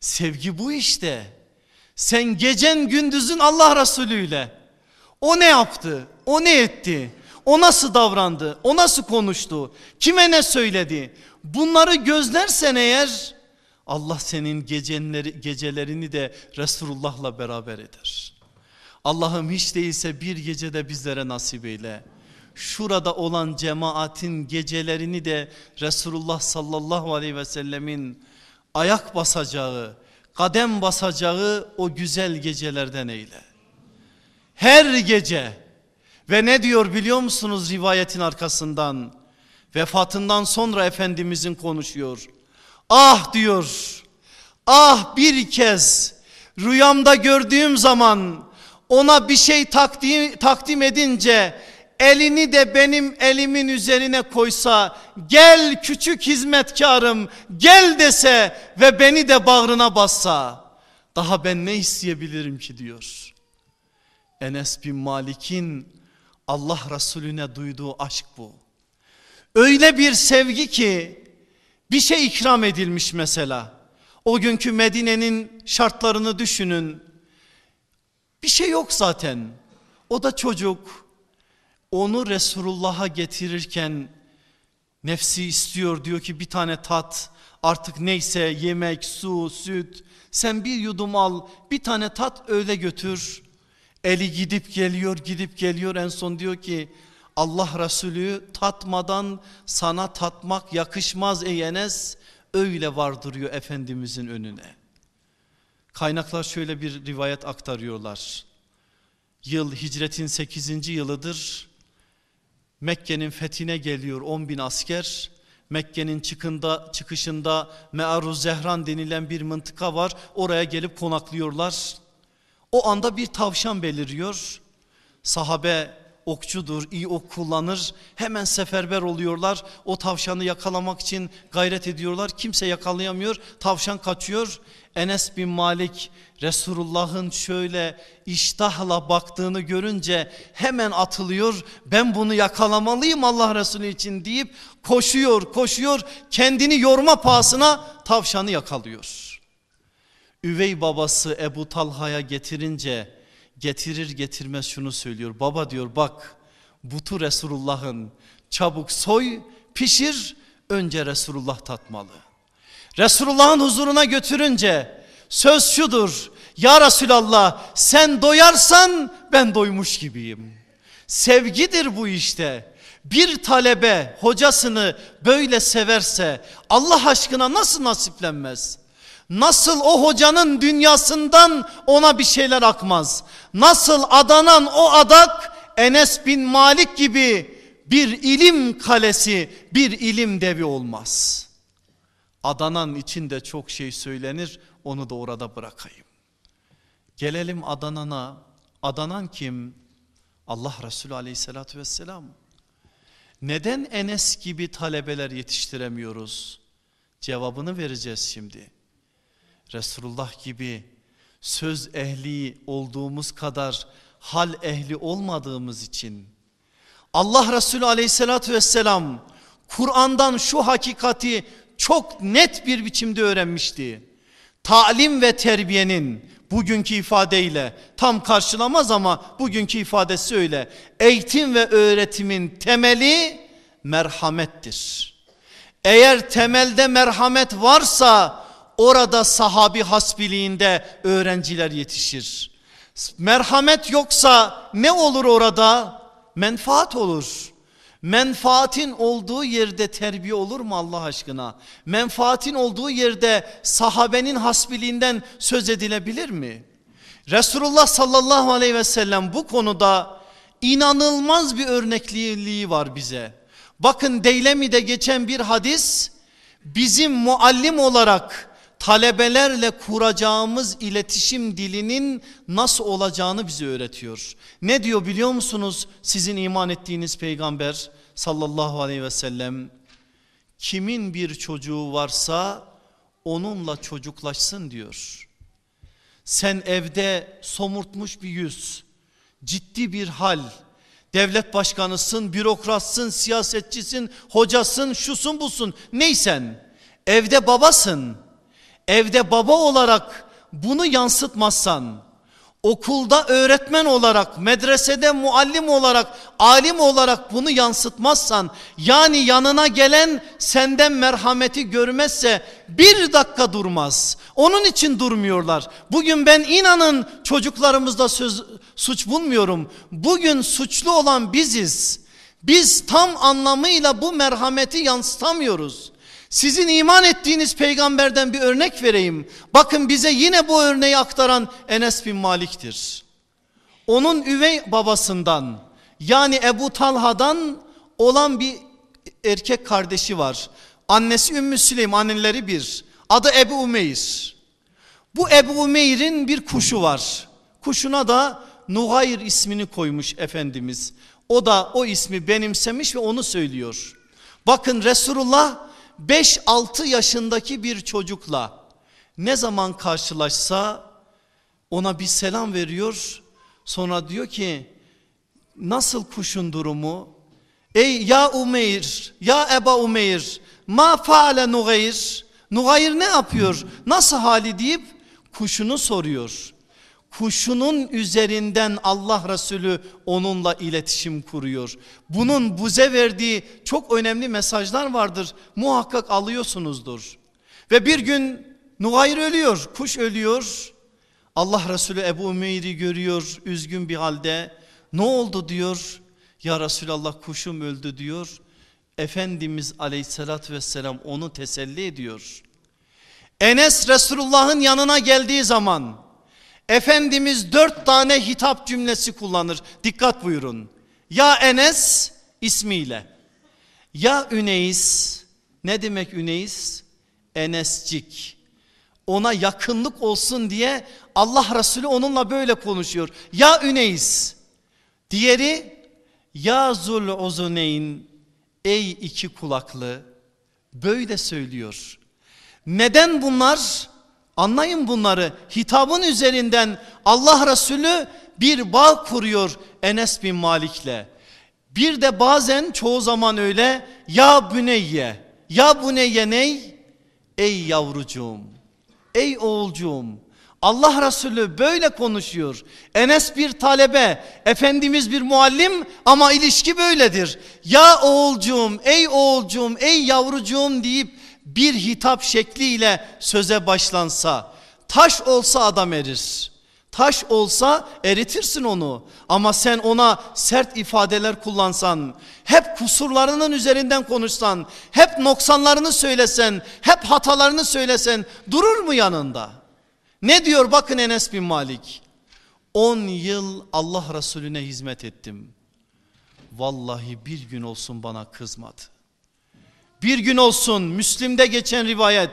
Sevgi bu işte. Sen gecen gündüzün Allah Resulü ile. O ne yaptı? O ne etti? O nasıl davrandı? O nasıl konuştu? Kime ne söyledi? Bunları gözlersen eğer Allah senin geceleri, gecelerini de Resulullah'la beraber eder. Allah'ım hiç değilse bir gecede bizlere nasip eyle. Şurada olan cemaatin gecelerini de Resulullah sallallahu aleyhi ve sellemin ayak basacağı, kadem basacağı o güzel gecelerden eyle. Her gece ve ne diyor biliyor musunuz rivayetin arkasından? Vefatından sonra Efendimizin konuşuyor. Ah diyor. Ah bir kez rüyamda gördüğüm zaman ona bir şey takdim, takdim edince elini de benim elimin üzerine koysa gel küçük hizmetkarım gel dese ve beni de bağrına bassa daha ben ne isteyebilirim ki diyor. Enes bin Malik'in Allah Resulüne duyduğu aşk bu. Öyle bir sevgi ki bir şey ikram edilmiş mesela. O günkü Medine'nin şartlarını düşünün. Bir şey yok zaten. O da çocuk. Onu Resulullah'a getirirken nefsi istiyor diyor ki bir tane tat artık neyse yemek, su, süt sen bir yudum al bir tane tat öyle götür. Eli gidip geliyor gidip geliyor en son diyor ki Allah Resulü tatmadan sana tatmak yakışmaz ey Enes öyle vardırıyor Efendimizin önüne. Kaynaklar şöyle bir rivayet aktarıyorlar. Yıl hicretin 8. yılıdır. Mekke'nin fethine geliyor 10 bin asker. Mekke'nin çıkında, çıkışında Me'aruz Zehran denilen bir mıntıka var. Oraya gelip konaklıyorlar. O anda bir tavşan beliriyor. Sahabe okçudur, iyi ok kullanır. Hemen seferber oluyorlar. O tavşanı yakalamak için gayret ediyorlar. Kimse yakalayamıyor. Tavşan kaçıyor. Enes bin Malik Resulullah'ın şöyle iştahla baktığını görünce hemen atılıyor. Ben bunu yakalamalıyım Allah Resulü için deyip koşuyor koşuyor kendini yorma pahasına tavşanı yakalıyor. Üvey babası Ebu Talha'ya getirince getirir getirmez şunu söylüyor. Baba diyor bak butu Resulullah'ın çabuk soy pişir önce Resulullah tatmalı. Resulullah'ın huzuruna götürünce söz şudur. Ya Resulallah sen doyarsan ben doymuş gibiyim. Sevgidir bu işte. Bir talebe hocasını böyle severse Allah aşkına nasıl nasiplenmez? Nasıl o hocanın dünyasından ona bir şeyler akmaz? Nasıl adanan o adak Enes bin Malik gibi bir ilim kalesi, bir ilim devi olmaz. Adanan içinde çok şey söylenir, onu da orada bırakayım. Gelelim Adanan'a. Adanan kim? Allah Resulü aleyhissalatü vesselam. Neden Enes gibi talebeler yetiştiremiyoruz? Cevabını vereceğiz şimdi. Resulullah gibi söz ehli olduğumuz kadar hal ehli olmadığımız için Allah Resulü aleyhissalatü vesselam Kur'an'dan şu hakikati çok net bir biçimde öğrenmişti. Talim ve terbiyenin bugünkü ifadeyle tam karşılamaz ama bugünkü ifadesi öyle. Eğitim ve öğretimin temeli merhamettir. Eğer temelde merhamet varsa orada sahabi hasbiliğinde öğrenciler yetişir. Merhamet yoksa ne olur orada? Menfaat olur. Menfaatin olduğu yerde terbiye olur mu Allah aşkına? Menfaatin olduğu yerde sahabenin hasbiliğinden söz edilebilir mi? Resulullah sallallahu aleyhi ve sellem bu konuda inanılmaz bir örnekliliği var bize. Bakın Deylemi'de geçen bir hadis bizim muallim olarak talebelerle kuracağımız iletişim dilinin nasıl olacağını bize öğretiyor. Ne diyor biliyor musunuz sizin iman ettiğiniz peygamber sallallahu aleyhi ve sellem? Kimin bir çocuğu varsa onunla çocuklaşsın diyor. Sen evde somurtmuş bir yüz, ciddi bir hal, devlet başkanısın, bürokratsın, siyasetçisin, hocasın, şusun busun neysen evde babasın evde baba olarak bunu yansıtmazsan, okulda öğretmen olarak, medresede muallim olarak, alim olarak bunu yansıtmazsan, yani yanına gelen senden merhameti görmezse bir dakika durmaz. Onun için durmuyorlar. Bugün ben inanın çocuklarımızda söz, suç bulmuyorum. Bugün suçlu olan biziz. Biz tam anlamıyla bu merhameti yansıtamıyoruz. Sizin iman ettiğiniz peygamberden bir örnek vereyim. Bakın bize yine bu örneği aktaran Enes bin Malik'tir. Onun üvey babasından yani Ebu Talha'dan olan bir erkek kardeşi var. Annesi Ümmü Süleym anneleri bir. Adı Ebu Umeyr. Bu Ebu Umeyr'in bir kuşu var. Kuşuna da Nuhayr ismini koymuş Efendimiz. O da o ismi benimsemiş ve onu söylüyor. Bakın Resulullah 5-6 yaşındaki bir çocukla ne zaman karşılaşsa ona bir selam veriyor. Sonra diyor ki nasıl kuşun durumu? Ey ya Umeyr ya Eba Umeyr ma faale Nugayr Nugayr ne yapıyor? Nasıl hali deyip kuşunu soruyor. Kuşunun üzerinden Allah Resulü onunla iletişim kuruyor. Bunun buze verdiği çok önemli mesajlar vardır. Muhakkak alıyorsunuzdur. Ve bir gün Nugayr ölüyor, kuş ölüyor. Allah Resulü Ebu Ümeyr'i görüyor üzgün bir halde. Ne oldu diyor. Ya Resulallah kuşum öldü diyor. Efendimiz aleyhissalatü vesselam onu teselli ediyor. Enes Resulullah'ın yanına geldiği zaman Efendimiz dört tane hitap cümlesi kullanır. Dikkat buyurun. Ya Enes ismiyle. Ya Üneys. Ne demek Üneys? Enescik. Ona yakınlık olsun diye Allah Resulü onunla böyle konuşuyor. Ya Üneys. Diğeri ya Zul Uzuneyn. Ey iki kulaklı. Böyle söylüyor. Neden bunlar? Anlayın bunları. Hitabın üzerinden Allah Resulü bir bağ kuruyor Enes bin Malik'le. Bir de bazen çoğu zaman öyle ya büneyye ya büneyye ney? Ey yavrucuğum, ey oğulcuğum Allah Resulü böyle konuşuyor. Enes bir talebe, Efendimiz bir muallim ama ilişki böyledir. Ya oğulcuğum, ey oğulcuğum, ey yavrucuğum deyip bir hitap şekliyle söze başlansa taş olsa adam erir. Taş olsa eritirsin onu ama sen ona sert ifadeler kullansan, hep kusurlarının üzerinden konuşsan, hep noksanlarını söylesen, hep hatalarını söylesen durur mu yanında? Ne diyor bakın Enes bin Malik. 10 yıl Allah Resulüne hizmet ettim. Vallahi bir gün olsun bana kızmadı. Bir gün olsun Müslim'de geçen rivayet.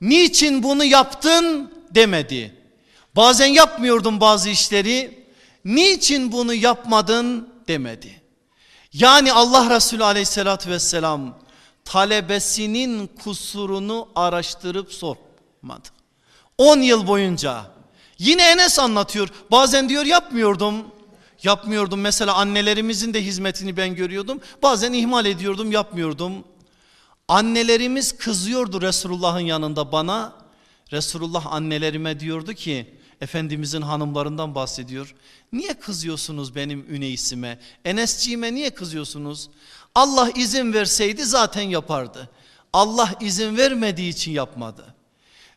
Niçin bunu yaptın demedi. Bazen yapmıyordum bazı işleri. Niçin bunu yapmadın demedi. Yani Allah Resulü aleyhissalatü vesselam talebesinin kusurunu araştırıp sormadı. 10 yıl boyunca. Yine Enes anlatıyor. Bazen diyor yapmıyordum. Yapmıyordum. Mesela annelerimizin de hizmetini ben görüyordum. Bazen ihmal ediyordum, yapmıyordum. Annelerimiz kızıyordu Resulullah'ın yanında bana. Resulullah annelerime diyordu ki Efendimizin hanımlarından bahsediyor. Niye kızıyorsunuz benim Üneysime? Enesciğime niye kızıyorsunuz? Allah izin verseydi zaten yapardı. Allah izin vermediği için yapmadı.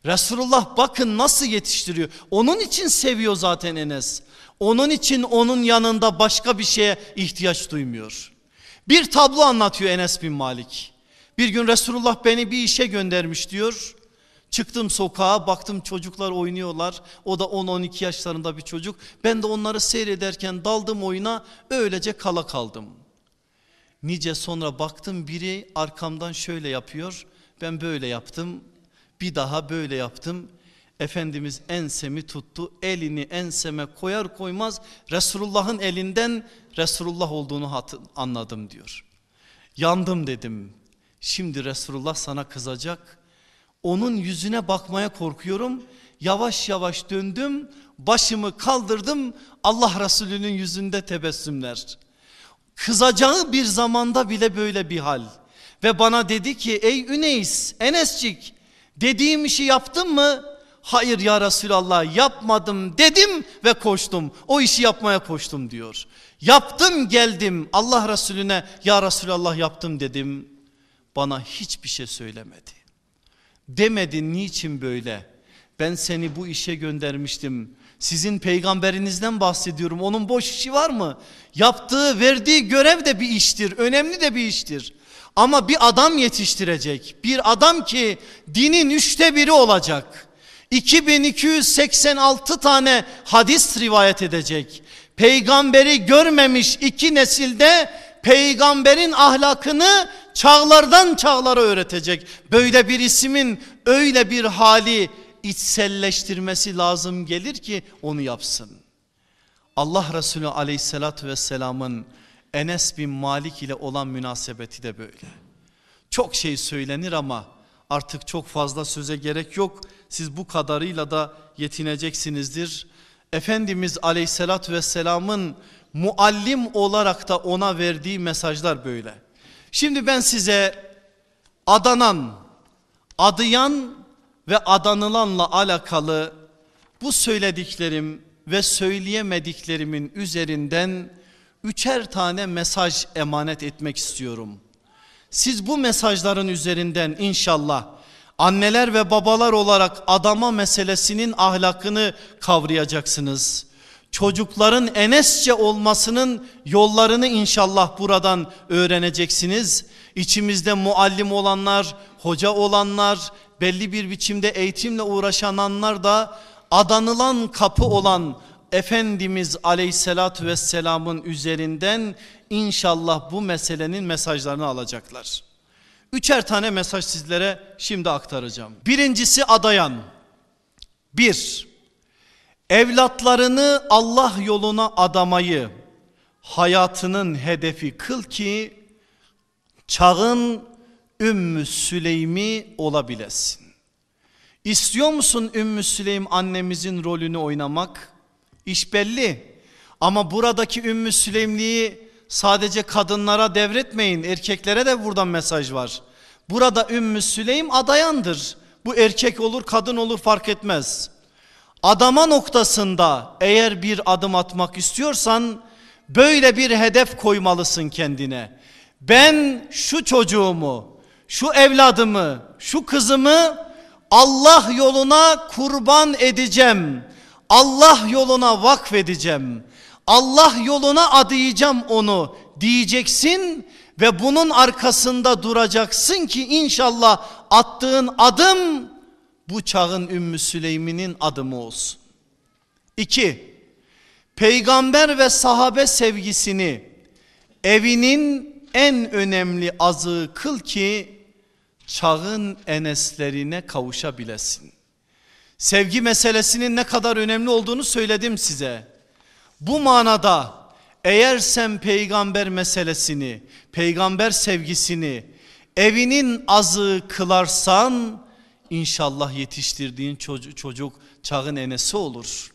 Resulullah bakın nasıl yetiştiriyor. Onun için seviyor zaten Enes. Onun için onun yanında başka bir şeye ihtiyaç duymuyor. Bir tablo anlatıyor Enes bin Malik. Bir gün Resulullah beni bir işe göndermiş diyor. Çıktım sokağa baktım çocuklar oynuyorlar. O da 10-12 yaşlarında bir çocuk. Ben de onları seyrederken daldım oyuna öylece kala kaldım. Nice sonra baktım biri arkamdan şöyle yapıyor. Ben böyle yaptım. Bir daha böyle yaptım. Efendimiz ensemi tuttu. Elini enseme koyar koymaz Resulullah'ın elinden Resulullah olduğunu anladım diyor. Yandım dedim. Şimdi Resulullah sana kızacak. Onun yüzüne bakmaya korkuyorum. Yavaş yavaş döndüm. Başımı kaldırdım. Allah Resulü'nün yüzünde tebessümler. Kızacağı bir zamanda bile böyle bir hal. Ve bana dedi ki ey Üneys, Enescik dediğim işi yaptın mı? Hayır ya Resulallah yapmadım dedim ve koştum. O işi yapmaya koştum diyor. Yaptım geldim Allah Resulüne ya Resulallah yaptım dedim. Bana hiçbir şey söylemedi. Demedi niçin böyle? Ben seni bu işe göndermiştim. Sizin peygamberinizden bahsediyorum. Onun boş işi var mı? Yaptığı, verdiği görev de bir iştir. Önemli de bir iştir. Ama bir adam yetiştirecek. Bir adam ki dinin üçte biri olacak. 2286 tane hadis rivayet edecek. Peygamberi görmemiş iki nesilde peygamberin ahlakını çağlardan çağlara öğretecek. Böyle bir ismin öyle bir hali içselleştirmesi lazım gelir ki onu yapsın. Allah Resulü aleyhissalatü vesselamın Enes bin Malik ile olan münasebeti de böyle. Çok şey söylenir ama artık çok fazla söze gerek yok. Siz bu kadarıyla da yetineceksinizdir. Efendimiz aleyhissalatü vesselamın muallim olarak da ona verdiği mesajlar böyle. Şimdi ben size adanan, adayan ve adanılanla alakalı bu söylediklerim ve söyleyemediklerimin üzerinden üçer tane mesaj emanet etmek istiyorum. Siz bu mesajların üzerinden inşallah anneler ve babalar olarak adama meselesinin ahlakını kavrayacaksınız. Çocukların enesçe olmasının yollarını inşallah buradan öğreneceksiniz. İçimizde muallim olanlar, hoca olanlar, belli bir biçimde eğitimle uğraşanlar da adanılan kapı olan Efendimiz aleyhissalatü vesselamın üzerinden inşallah bu meselenin mesajlarını alacaklar. Üçer tane mesaj sizlere şimdi aktaracağım. Birincisi adayan. Bir, evlatlarını Allah yoluna adamayı hayatının hedefi kıl ki çağın Ümmü Süleymi olabilesin. İstiyor musun Ümmü Süleym annemizin rolünü oynamak? İş belli. Ama buradaki Ümmü Süleymliği sadece kadınlara devretmeyin. Erkeklere de buradan mesaj var. Burada Ümmü Süleym adayandır. Bu erkek olur kadın olur fark etmez. Adama noktasında eğer bir adım atmak istiyorsan böyle bir hedef koymalısın kendine. Ben şu çocuğumu, şu evladımı, şu kızımı Allah yoluna kurban edeceğim. Allah yoluna vakfedeceğim. Allah yoluna adayacağım onu diyeceksin ve bunun arkasında duracaksın ki inşallah attığın adım bu çağın Ümmü Süleym'inin adımı olsun. İki, peygamber ve sahabe sevgisini evinin en önemli azığı kıl ki çağın eneslerine kavuşabilesin. Sevgi meselesinin ne kadar önemli olduğunu söyledim size. Bu manada eğer sen peygamber meselesini, peygamber sevgisini evinin azığı kılarsan inşallah yetiştirdiğin çocuk, çocuk çağın enesi olur.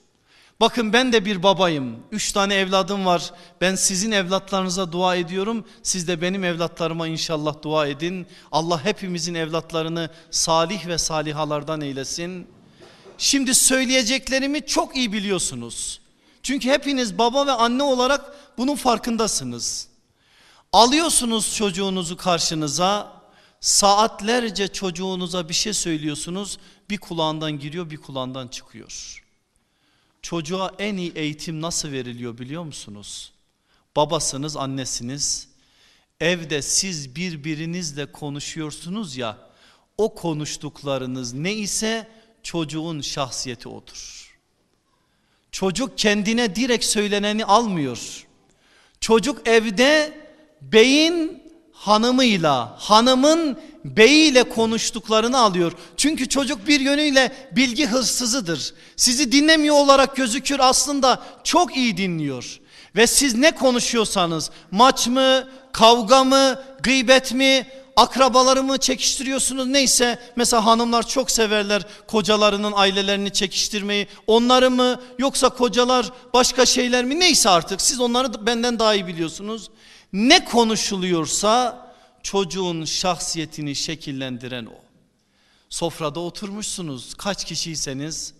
Bakın ben de bir babayım. Üç tane evladım var. Ben sizin evlatlarınıza dua ediyorum. Siz de benim evlatlarıma inşallah dua edin. Allah hepimizin evlatlarını salih ve salihalardan eylesin. Şimdi söyleyeceklerimi çok iyi biliyorsunuz. Çünkü hepiniz baba ve anne olarak bunun farkındasınız. Alıyorsunuz çocuğunuzu karşınıza saatlerce çocuğunuza bir şey söylüyorsunuz. Bir kulağından giriyor bir kulağından çıkıyor. Çocuğa en iyi eğitim nasıl veriliyor biliyor musunuz? Babasınız annesiniz evde siz birbirinizle konuşuyorsunuz ya o konuştuklarınız ne ise çocuğun şahsiyeti odur. Çocuk kendine direkt söyleneni almıyor. Çocuk evde beyin hanımıyla, hanımın beyiyle konuştuklarını alıyor. Çünkü çocuk bir yönüyle bilgi hırsızıdır. Sizi dinlemiyor olarak gözükür aslında çok iyi dinliyor. Ve siz ne konuşuyorsanız maç mı, kavga mı, gıybet mi, akrabaları mı çekiştiriyorsunuz neyse mesela hanımlar çok severler kocalarının ailelerini çekiştirmeyi onları mı yoksa kocalar başka şeyler mi neyse artık siz onları benden daha iyi biliyorsunuz ne konuşuluyorsa çocuğun şahsiyetini şekillendiren o. Sofrada oturmuşsunuz kaç kişiyseniz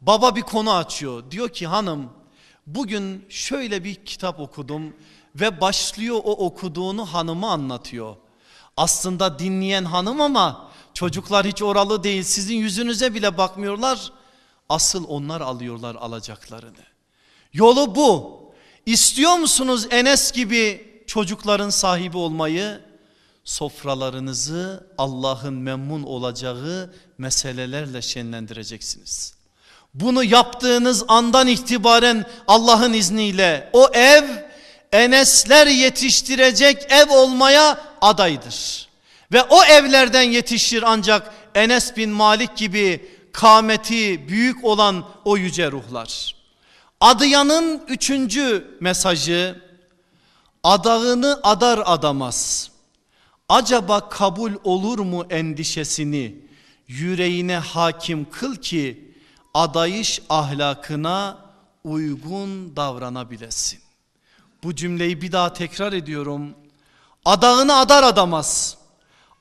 baba bir konu açıyor. Diyor ki hanım bugün şöyle bir kitap okudum ve başlıyor o okuduğunu hanıma anlatıyor. Aslında dinleyen hanım ama çocuklar hiç oralı değil sizin yüzünüze bile bakmıyorlar. Asıl onlar alıyorlar alacaklarını. Yolu bu. İstiyor musunuz Enes gibi çocukların sahibi olmayı? Sofralarınızı Allah'ın memnun olacağı meselelerle şenlendireceksiniz. Bunu yaptığınız andan itibaren Allah'ın izniyle o ev Enesler yetiştirecek ev olmaya adaydır. Ve o evlerden yetişir ancak Enes bin Malik gibi kameti büyük olan o yüce ruhlar. Adayanın üçüncü mesajı adağını adar adamaz. Acaba kabul olur mu endişesini yüreğine hakim kıl ki adayış ahlakına uygun davranabilesin. Bu cümleyi bir daha tekrar ediyorum. Adağını adar adamaz.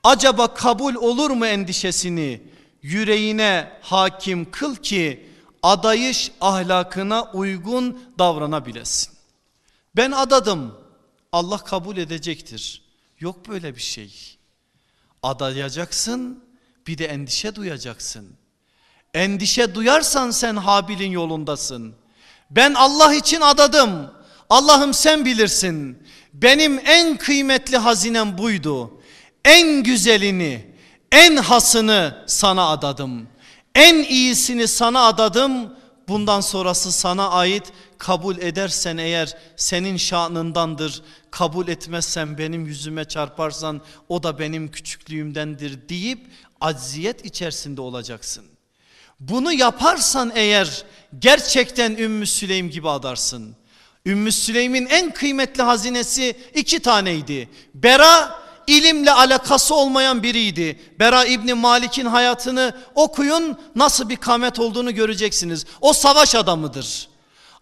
acaba kabul olur mu endişesini yüreğine hakim kıl ki adayış ahlakına uygun davranabilesin. Ben adadım Allah kabul edecektir. Yok böyle bir şey. Adayacaksın bir de endişe duyacaksın. Endişe duyarsan sen Habil'in yolundasın. Ben Allah için adadım. Allah'ım sen bilirsin. Benim en kıymetli hazinem buydu. En güzelini, en hasını sana adadım. En iyisini sana adadım. Bundan sonrası sana ait kabul edersen eğer senin şanındandır. Kabul etmezsen benim yüzüme çarparsan o da benim küçüklüğümdendir deyip acziyet içerisinde olacaksın. Bunu yaparsan eğer gerçekten Ümmü Süleym gibi adarsın. Ümmü Süleym'in en kıymetli hazinesi iki taneydi. Bera ilimle alakası olmayan biriydi. Bera İbni Malik'in hayatını okuyun nasıl bir kamet olduğunu göreceksiniz. O savaş adamıdır.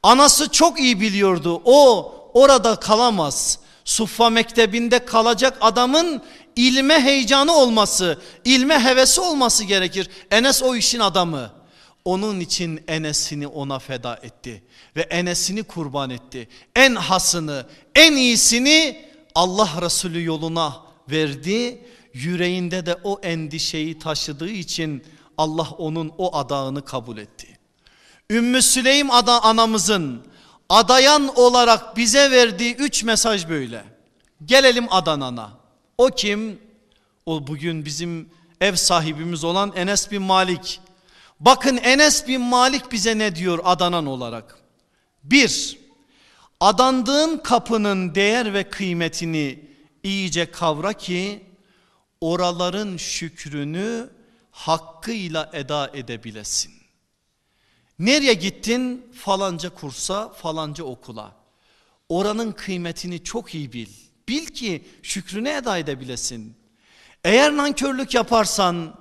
Anası çok iyi biliyordu. O orada kalamaz. Suffa mektebinde kalacak adamın ilme heyecanı olması, ilme hevesi olması gerekir. Enes o işin adamı. Onun için Enes'ini ona feda etti ve Enes'ini kurban etti. En hasını, en iyisini Allah Resulü yoluna verdi. Yüreğinde de o endişeyi taşıdığı için Allah onun o adağını kabul etti. Ümmü Süleym ada anamızın adayan olarak bize verdiği üç mesaj böyle. Gelelim adanana. O kim? O bugün bizim ev sahibimiz olan Enes bin Malik. Bakın Enes bin Malik bize ne diyor adanan olarak? Bir, adandığın kapının değer ve kıymetini iyice kavra ki oraların şükrünü hakkıyla eda edebilesin. Nereye gittin? Falanca kursa, falanca okula. Oranın kıymetini çok iyi bil. Bil ki şükrünü eda edebilesin. Eğer nankörlük yaparsan,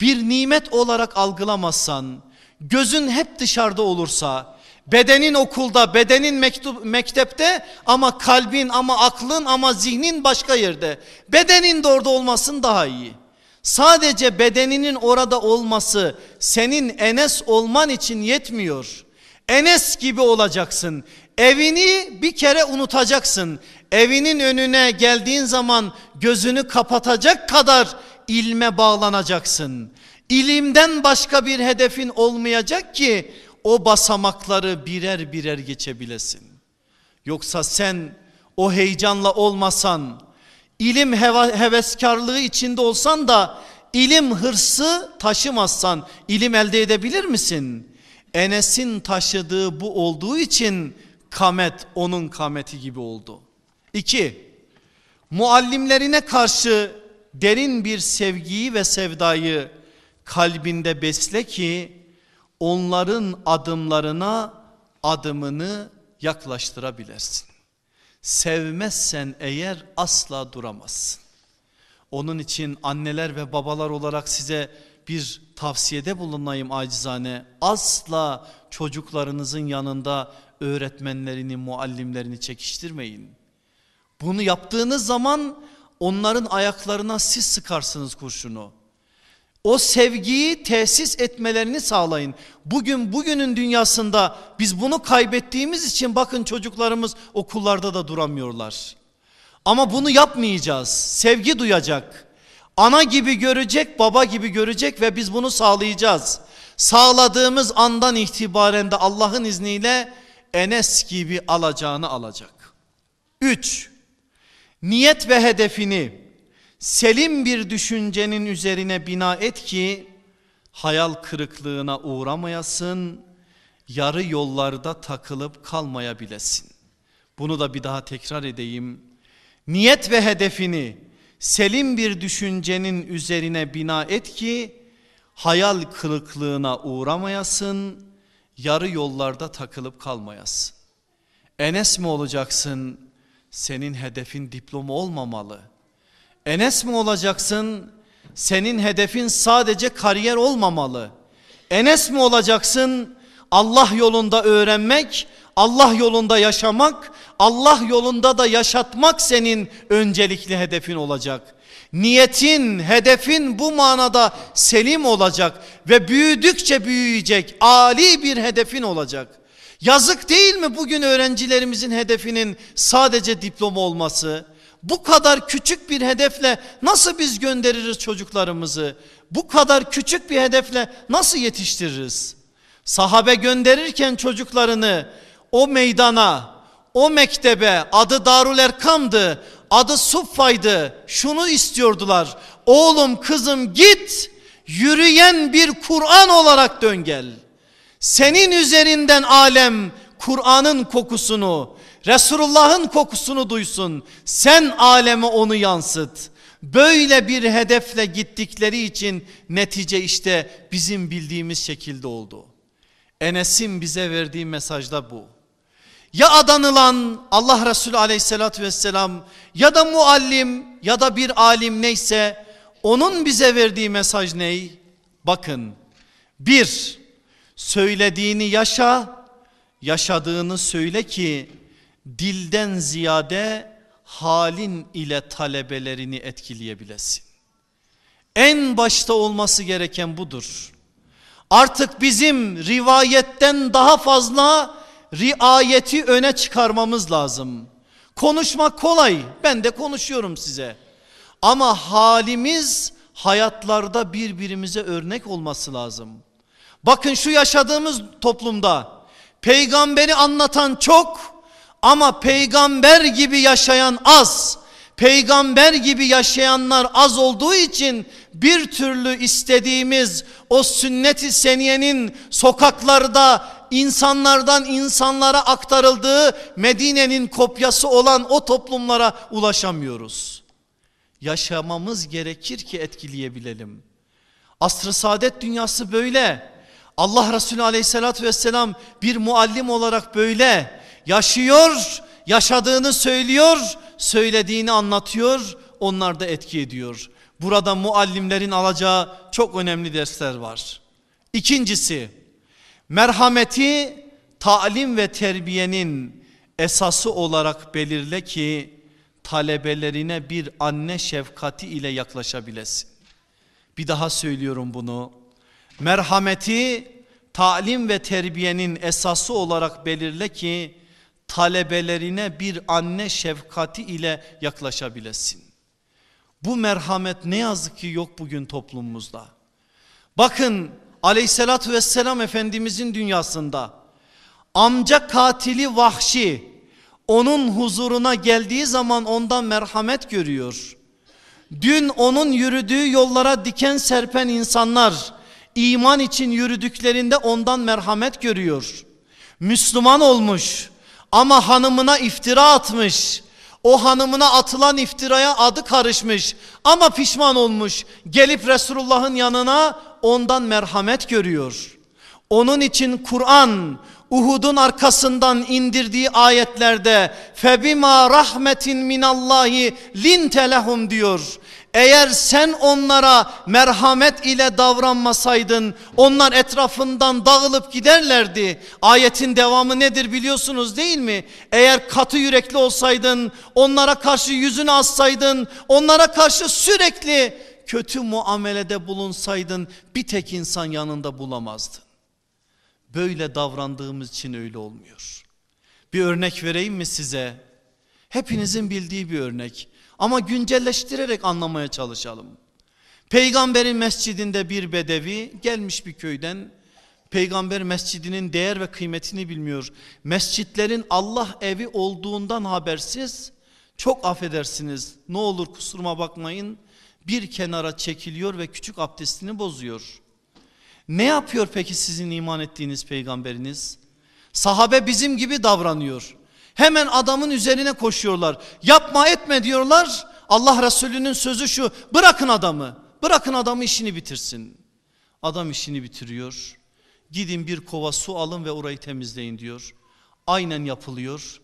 bir nimet olarak algılamazsan, gözün hep dışarıda olursa, bedenin okulda, bedenin mektup, mektepte ama kalbin ama aklın ama zihnin başka yerde. Bedenin de orada olmasın daha iyi. Sadece bedeninin orada olması senin Enes olman için yetmiyor. Enes gibi olacaksın. Evini bir kere unutacaksın. Evinin önüne geldiğin zaman gözünü kapatacak kadar ilme bağlanacaksın. İlimden başka bir hedefin olmayacak ki o basamakları birer birer geçebilesin. Yoksa sen o heyecanla olmasan, ilim heveskarlığı içinde olsan da ilim hırsı taşımazsan ilim elde edebilir misin? Enes'in taşıdığı bu olduğu için kamet onun kameti gibi oldu. İki, muallimlerine karşı derin bir sevgiyi ve sevdayı kalbinde besle ki onların adımlarına adımını yaklaştırabilersin. Sevmezsen eğer asla duramazsın. Onun için anneler ve babalar olarak size bir tavsiyede bulunayım acizane. Asla çocuklarınızın yanında öğretmenlerini, muallimlerini çekiştirmeyin. Bunu yaptığınız zaman onların ayaklarına siz sıkarsınız kurşunu. O sevgiyi tesis etmelerini sağlayın. Bugün bugünün dünyasında biz bunu kaybettiğimiz için bakın çocuklarımız okullarda da duramıyorlar. Ama bunu yapmayacağız. Sevgi duyacak. Ana gibi görecek, baba gibi görecek ve biz bunu sağlayacağız. Sağladığımız andan itibaren de Allah'ın izniyle Enes gibi alacağını alacak. 3. Niyet ve hedefini selim bir düşüncenin üzerine bina et ki hayal kırıklığına uğramayasın, yarı yollarda takılıp kalmayabilesin. Bunu da bir daha tekrar edeyim. Niyet ve hedefini selim bir düşüncenin üzerine bina et ki hayal kırıklığına uğramayasın, yarı yollarda takılıp kalmayasın. Enes mi olacaksın? Senin hedefin diploma olmamalı. Enes mi olacaksın? Senin hedefin sadece kariyer olmamalı. Enes mi olacaksın? Allah yolunda öğrenmek, Allah yolunda yaşamak, Allah yolunda da yaşatmak senin öncelikli hedefin olacak. Niyetin, hedefin bu manada selim olacak ve büyüdükçe büyüyecek, ali bir hedefin olacak. Yazık değil mi bugün öğrencilerimizin hedefinin sadece diploma olması? Bu kadar küçük bir hedefle nasıl biz göndeririz çocuklarımızı? Bu kadar küçük bir hedefle nasıl yetiştiririz? Sahabe gönderirken çocuklarını o meydana, o mektebe adı Darul Erkam'dı, adı Suffa'ydı. Şunu istiyordular. Oğlum kızım git yürüyen bir Kur'an olarak dön gel. Senin üzerinden alem Kur'an'ın kokusunu, Resulullah'ın kokusunu duysun. Sen aleme onu yansıt. Böyle bir hedefle gittikleri için netice işte bizim bildiğimiz şekilde oldu. Enes'in bize verdiği mesajda bu. Ya adanılan Allah Resulü aleyhissalatü vesselam ya da muallim ya da bir alim neyse onun bize verdiği mesaj ney? Bakın bir söylediğini yaşa yaşadığını söyle ki dilden ziyade halin ile talebelerini etkileyebilesin. En başta olması gereken budur. Artık bizim rivayetten daha fazla riayeti öne çıkarmamız lazım. Konuşmak kolay. Ben de konuşuyorum size. Ama halimiz hayatlarda birbirimize örnek olması lazım. Bakın şu yaşadığımız toplumda peygamberi anlatan çok ama peygamber gibi yaşayan az. Peygamber gibi yaşayanlar az olduğu için bir türlü istediğimiz o sünnet-i seniyenin sokaklarda insanlardan insanlara aktarıldığı Medine'nin kopyası olan o toplumlara ulaşamıyoruz. Yaşamamız gerekir ki etkileyebilelim. Asr-ı saadet dünyası böyle. Allah Resulü aleyhissalatü vesselam bir muallim olarak böyle yaşıyor, yaşadığını söylüyor, söylediğini anlatıyor, onlar da etki ediyor. Burada muallimlerin alacağı çok önemli dersler var. İkincisi merhameti talim ve terbiyenin esası olarak belirle ki talebelerine bir anne şefkati ile yaklaşabilesin. Bir daha söylüyorum bunu. Merhameti talim ve terbiyenin esası olarak belirle ki talebelerine bir anne şefkati ile yaklaşabilesin. Bu merhamet ne yazık ki yok bugün toplumumuzda. Bakın aleyhissalatü vesselam efendimizin dünyasında amca katili vahşi onun huzuruna geldiği zaman ondan merhamet görüyor. Dün onun yürüdüğü yollara diken serpen insanlar iman için yürüdüklerinde ondan merhamet görüyor. Müslüman olmuş ama hanımına iftira atmış. O hanımına atılan iftiraya adı karışmış ama pişman olmuş. Gelip Resulullah'ın yanına ondan merhamet görüyor. Onun için Kur'an Uhud'un arkasından indirdiği ayetlerde febima rahmetin minallahi linte lehum diyor. Eğer sen onlara merhamet ile davranmasaydın onlar etrafından dağılıp giderlerdi. Ayetin devamı nedir biliyorsunuz değil mi? Eğer katı yürekli olsaydın onlara karşı yüzünü assaydın onlara karşı sürekli kötü muamelede bulunsaydın bir tek insan yanında bulamazdın. Böyle davrandığımız için öyle olmuyor. Bir örnek vereyim mi size? Hepinizin bildiği bir örnek. Ama güncelleştirerek anlamaya çalışalım. Peygamberin mescidinde bir bedevi gelmiş bir köyden peygamber mescidinin değer ve kıymetini bilmiyor. Mescitlerin Allah evi olduğundan habersiz çok affedersiniz ne olur kusuruma bakmayın bir kenara çekiliyor ve küçük abdestini bozuyor. Ne yapıyor peki sizin iman ettiğiniz peygamberiniz? Sahabe bizim gibi davranıyor. Hemen adamın üzerine koşuyorlar. Yapma etme diyorlar. Allah Resulü'nün sözü şu bırakın adamı. Bırakın adamı işini bitirsin. Adam işini bitiriyor. Gidin bir kova su alın ve orayı temizleyin diyor. Aynen yapılıyor.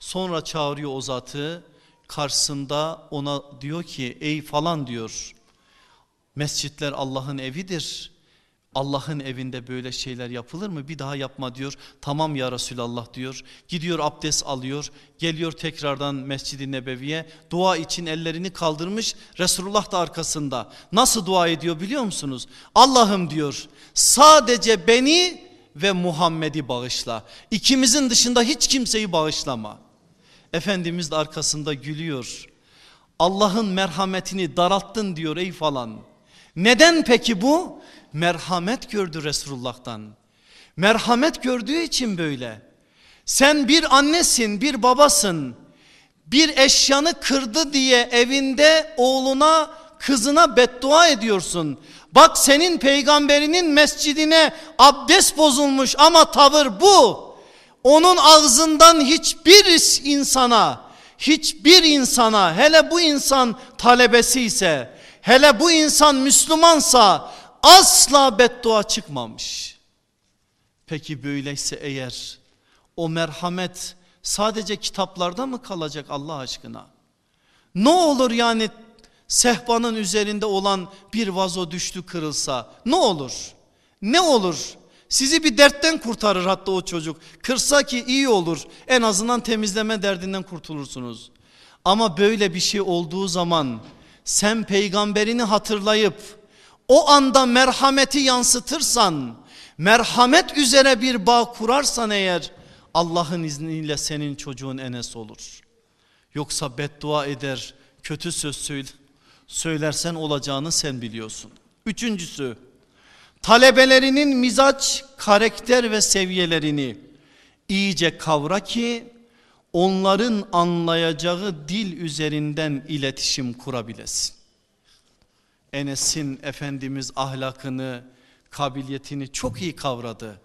Sonra çağırıyor o zatı. Karşısında ona diyor ki ey falan diyor. Mescitler Allah'ın evidir. Allah'ın evinde böyle şeyler yapılır mı? Bir daha yapma diyor. Tamam ya Resulallah diyor. Gidiyor abdest alıyor. Geliyor tekrardan Mescid-i Nebevi'ye. Dua için ellerini kaldırmış. Resulullah da arkasında. Nasıl dua ediyor biliyor musunuz? Allah'ım diyor sadece beni ve Muhammed'i bağışla. İkimizin dışında hiç kimseyi bağışlama. Efendimiz de arkasında gülüyor. Allah'ın merhametini daralttın diyor ey falan. Neden peki bu? Merhamet gördü Resulullah'tan. Merhamet gördüğü için böyle. Sen bir annesin, bir babasın. Bir eşyanı kırdı diye evinde oğluna, kızına beddua ediyorsun. Bak senin peygamberinin mescidine abdest bozulmuş ama tavır bu. Onun ağzından hiçbir insana, hiçbir insana hele bu insan talebesi ise, hele bu insan Müslümansa asla beddua çıkmamış. Peki böyleyse eğer o merhamet sadece kitaplarda mı kalacak Allah aşkına? Ne olur yani sehpanın üzerinde olan bir vazo düştü kırılsa ne olur? Ne olur? Sizi bir dertten kurtarır hatta o çocuk. Kırsa ki iyi olur. En azından temizleme derdinden kurtulursunuz. Ama böyle bir şey olduğu zaman sen peygamberini hatırlayıp o anda merhameti yansıtırsan, merhamet üzere bir bağ kurarsan eğer Allah'ın izniyle senin çocuğun enes olur. Yoksa beddua eder, kötü söz söyle, söylersen olacağını sen biliyorsun. Üçüncüsü, talebelerinin mizaç, karakter ve seviyelerini iyice kavra ki onların anlayacağı dil üzerinden iletişim kurabilesin. Enes'in Efendimiz ahlakını, kabiliyetini çok iyi kavradı.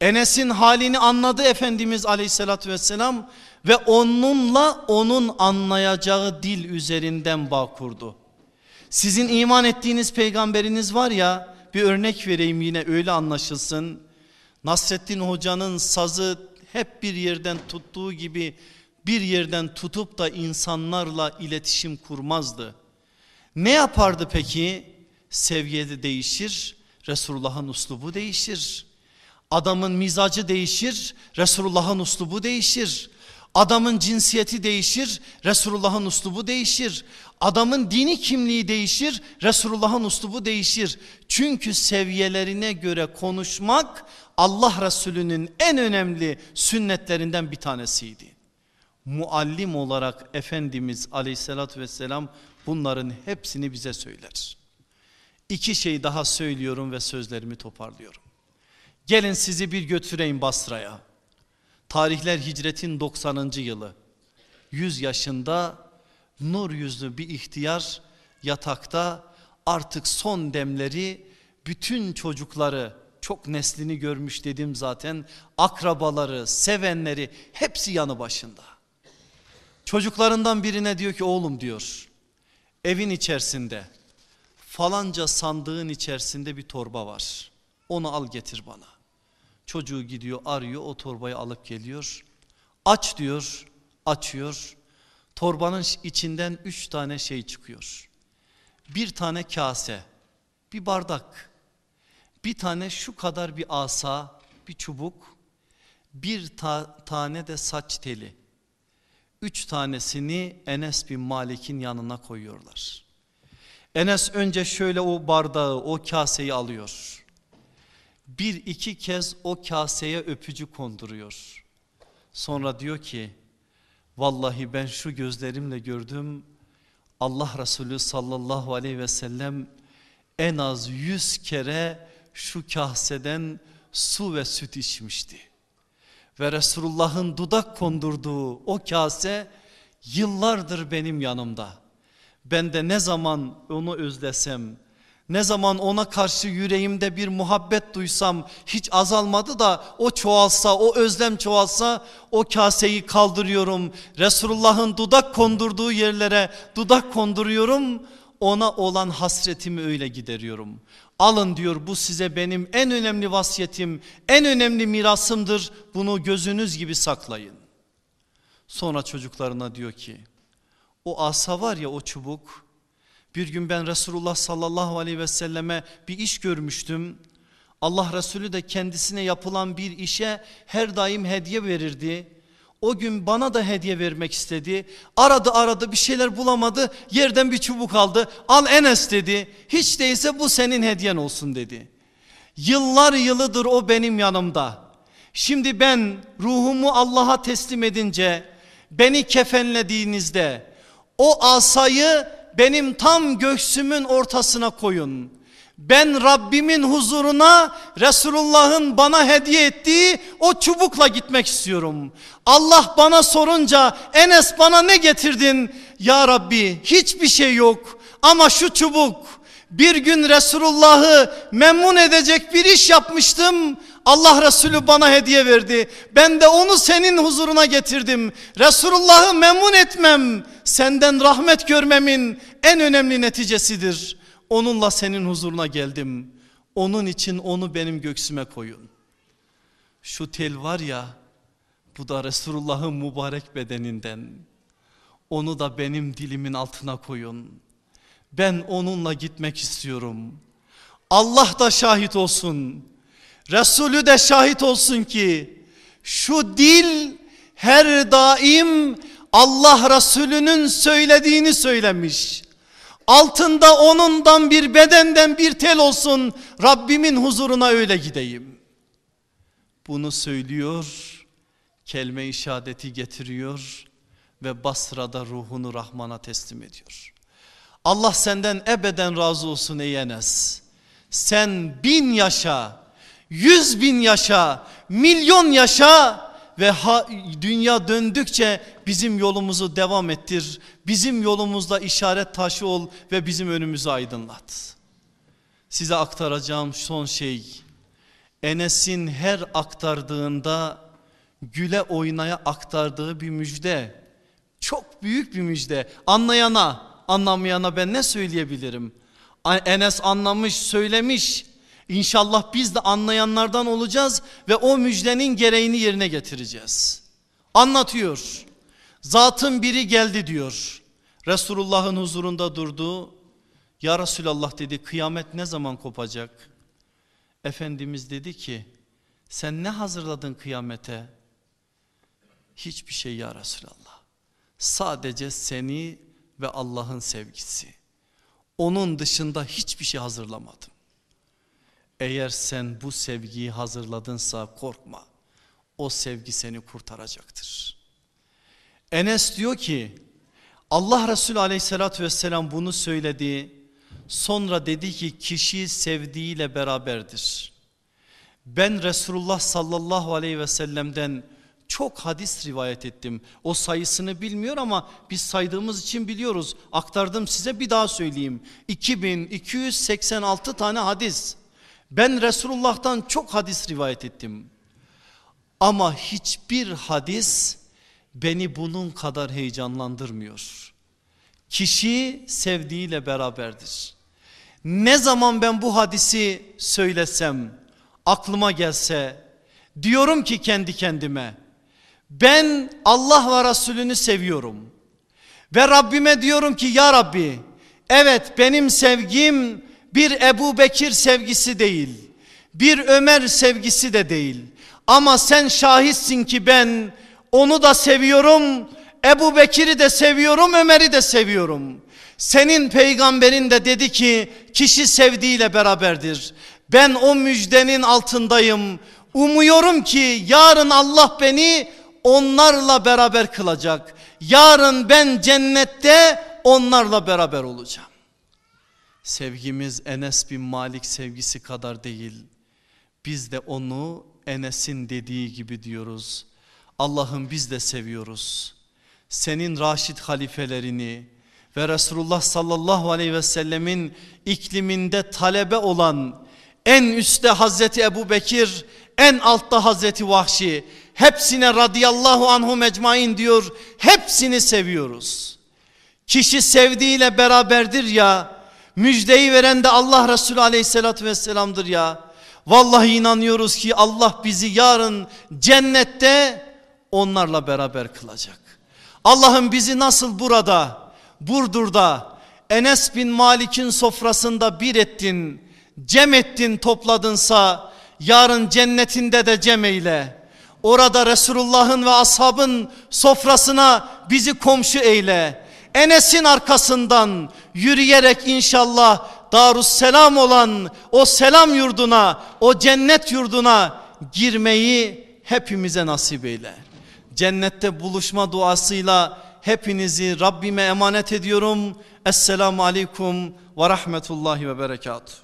Enes'in halini anladı Efendimiz aleyhissalatü vesselam ve onunla onun anlayacağı dil üzerinden bağ kurdu. Sizin iman ettiğiniz peygamberiniz var ya bir örnek vereyim yine öyle anlaşılsın. Nasrettin Hoca'nın sazı hep bir yerden tuttuğu gibi bir yerden tutup da insanlarla iletişim kurmazdı. Ne yapardı peki? Seviyede değişir, Resulullah'ın uslubu değişir. Adamın mizacı değişir, Resulullah'ın uslubu değişir. Adamın cinsiyeti değişir, Resulullah'ın uslubu değişir. Adamın dini kimliği değişir, Resulullah'ın uslubu değişir. Çünkü seviyelerine göre konuşmak Allah Resulü'nün en önemli sünnetlerinden bir tanesiydi. Muallim olarak Efendimiz aleyhissalatü vesselam bunların hepsini bize söyler. İki şey daha söylüyorum ve sözlerimi toparlıyorum. Gelin sizi bir götüreyim Basra'ya. Tarihler hicretin 90. yılı. 100 yaşında nur yüzlü bir ihtiyar yatakta artık son demleri bütün çocukları çok neslini görmüş dedim zaten akrabaları sevenleri hepsi yanı başında. Çocuklarından birine diyor ki oğlum diyor evin içerisinde falanca sandığın içerisinde bir torba var onu al getir bana. Çocuğu gidiyor arıyor o torbayı alıp geliyor. Aç diyor açıyor. Torbanın içinden üç tane şey çıkıyor. Bir tane kase, bir bardak, bir tane şu kadar bir asa, bir çubuk, bir ta tane de saç teli. Üç tanesini Enes bin Malik'in yanına koyuyorlar. Enes önce şöyle o bardağı, o kaseyi alıyor bir iki kez o kaseye öpücü konduruyor. Sonra diyor ki vallahi ben şu gözlerimle gördüm Allah Resulü sallallahu aleyhi ve sellem en az yüz kere şu kaseden su ve süt içmişti. Ve Resulullah'ın dudak kondurduğu o kase yıllardır benim yanımda. Ben de ne zaman onu özlesem, ne zaman ona karşı yüreğimde bir muhabbet duysam hiç azalmadı da o çoğalsa o özlem çoğalsa o kaseyi kaldırıyorum. Resulullah'ın dudak kondurduğu yerlere dudak konduruyorum ona olan hasretimi öyle gideriyorum. Alın diyor bu size benim en önemli vasiyetim en önemli mirasımdır bunu gözünüz gibi saklayın. Sonra çocuklarına diyor ki o asa var ya o çubuk bir gün ben Resulullah sallallahu aleyhi ve selleme bir iş görmüştüm. Allah Resulü de kendisine yapılan bir işe her daim hediye verirdi. O gün bana da hediye vermek istedi. Aradı aradı bir şeyler bulamadı. Yerden bir çubuk aldı. Al Enes dedi. Hiç değilse bu senin hediyen olsun dedi. Yıllar yılıdır o benim yanımda. Şimdi ben ruhumu Allah'a teslim edince beni kefenlediğinizde o asayı benim tam göğsümün ortasına koyun. Ben Rabbimin huzuruna Resulullah'ın bana hediye ettiği o çubukla gitmek istiyorum. Allah bana sorunca Enes bana ne getirdin? Ya Rabbi hiçbir şey yok ama şu çubuk bir gün Resulullah'ı memnun edecek bir iş yapmıştım. Allah Resulü bana hediye verdi. Ben de onu senin huzuruna getirdim. Resulullah'ı memnun etmem senden rahmet görmemin en önemli neticesidir. Onunla senin huzuruna geldim. Onun için onu benim göksüme koyun. Şu tel var ya bu da Resulullah'ın mübarek bedeninden. Onu da benim dilimin altına koyun. Ben onunla gitmek istiyorum. Allah da şahit olsun. Resulü de şahit olsun ki şu dil her daim Allah Resulü'nün söylediğini söylemiş. Altında onundan bir bedenden bir tel olsun Rabbimin huzuruna öyle gideyim. Bunu söylüyor, kelime-i şehadeti getiriyor ve Basra'da ruhunu Rahman'a teslim ediyor. Allah senden ebeden razı olsun ey Enes. Sen bin yaşa, yüz bin yaşa, milyon yaşa ve ha, dünya döndükçe bizim yolumuzu devam ettir. Bizim yolumuzda işaret taşı ol ve bizim önümüzü aydınlat. Size aktaracağım son şey Enes'in her aktardığında güle oynaya aktardığı bir müjde. Çok büyük bir müjde. Anlayana, anlamayana ben ne söyleyebilirim? Enes anlamış, söylemiş. İnşallah biz de anlayanlardan olacağız ve o müjdenin gereğini yerine getireceğiz. Anlatıyor. Zatın biri geldi diyor. Resulullah'ın huzurunda durdu. Ya Resulallah dedi kıyamet ne zaman kopacak? Efendimiz dedi ki sen ne hazırladın kıyamete? Hiçbir şey ya Resulallah. Sadece seni ve Allah'ın sevgisi. Onun dışında hiçbir şey hazırlamadım. Eğer sen bu sevgiyi hazırladınsa korkma. O sevgi seni kurtaracaktır. Enes diyor ki Allah Resulü aleyhissalatü vesselam bunu söyledi. Sonra dedi ki kişi sevdiğiyle beraberdir. Ben Resulullah sallallahu aleyhi ve sellem'den çok hadis rivayet ettim. O sayısını bilmiyor ama biz saydığımız için biliyoruz. Aktardım size bir daha söyleyeyim. 2286 tane hadis. Ben Resulullah'tan çok hadis rivayet ettim. Ama hiçbir hadis beni bunun kadar heyecanlandırmıyor. Kişi sevdiğiyle beraberdir. Ne zaman ben bu hadisi söylesem, aklıma gelse, diyorum ki kendi kendime, ben Allah ve Resulünü seviyorum. Ve Rabbime diyorum ki ya Rabbi, evet benim sevgim bir Ebu Bekir sevgisi değil, bir Ömer sevgisi de değil. Ama sen şahitsin ki ben onu da seviyorum, Ebu Bekir'i de seviyorum, Ömer'i de seviyorum. Senin peygamberin de dedi ki kişi sevdiğiyle beraberdir. Ben o müjdenin altındayım. Umuyorum ki yarın Allah beni onlarla beraber kılacak. Yarın ben cennette onlarla beraber olacağım. Sevgimiz Enes bin Malik sevgisi kadar değil. Biz de onu Enes'in dediği gibi diyoruz. Allah'ım biz de seviyoruz. Senin raşit halifelerini ve Resulullah sallallahu aleyhi ve sellemin ikliminde talebe olan en üstte Hazreti Ebu Bekir, en altta Hazreti Vahşi. Hepsine radıyallahu anhu mecmain diyor. Hepsini seviyoruz. Kişi sevdiğiyle beraberdir ya. Müjdeyi veren de Allah Resulü aleyhissalatü vesselamdır ya. Vallahi inanıyoruz ki Allah bizi yarın cennette onlarla beraber kılacak. Allah'ım bizi nasıl burada, Burdur'da, Enes bin Malik'in sofrasında bir ettin, cem ettin topladınsa yarın cennetinde de cem eyle. Orada Resulullah'ın ve ashabın sofrasına bizi komşu eyle. Enes'in arkasından yürüyerek inşallah Darusselam olan o selam yurduna, o cennet yurduna girmeyi hepimize nasip eyle. Cennette buluşma duasıyla hepinizi Rabbime emanet ediyorum. Esselamu Aleyküm ve Rahmetullahi ve Berekatuhu.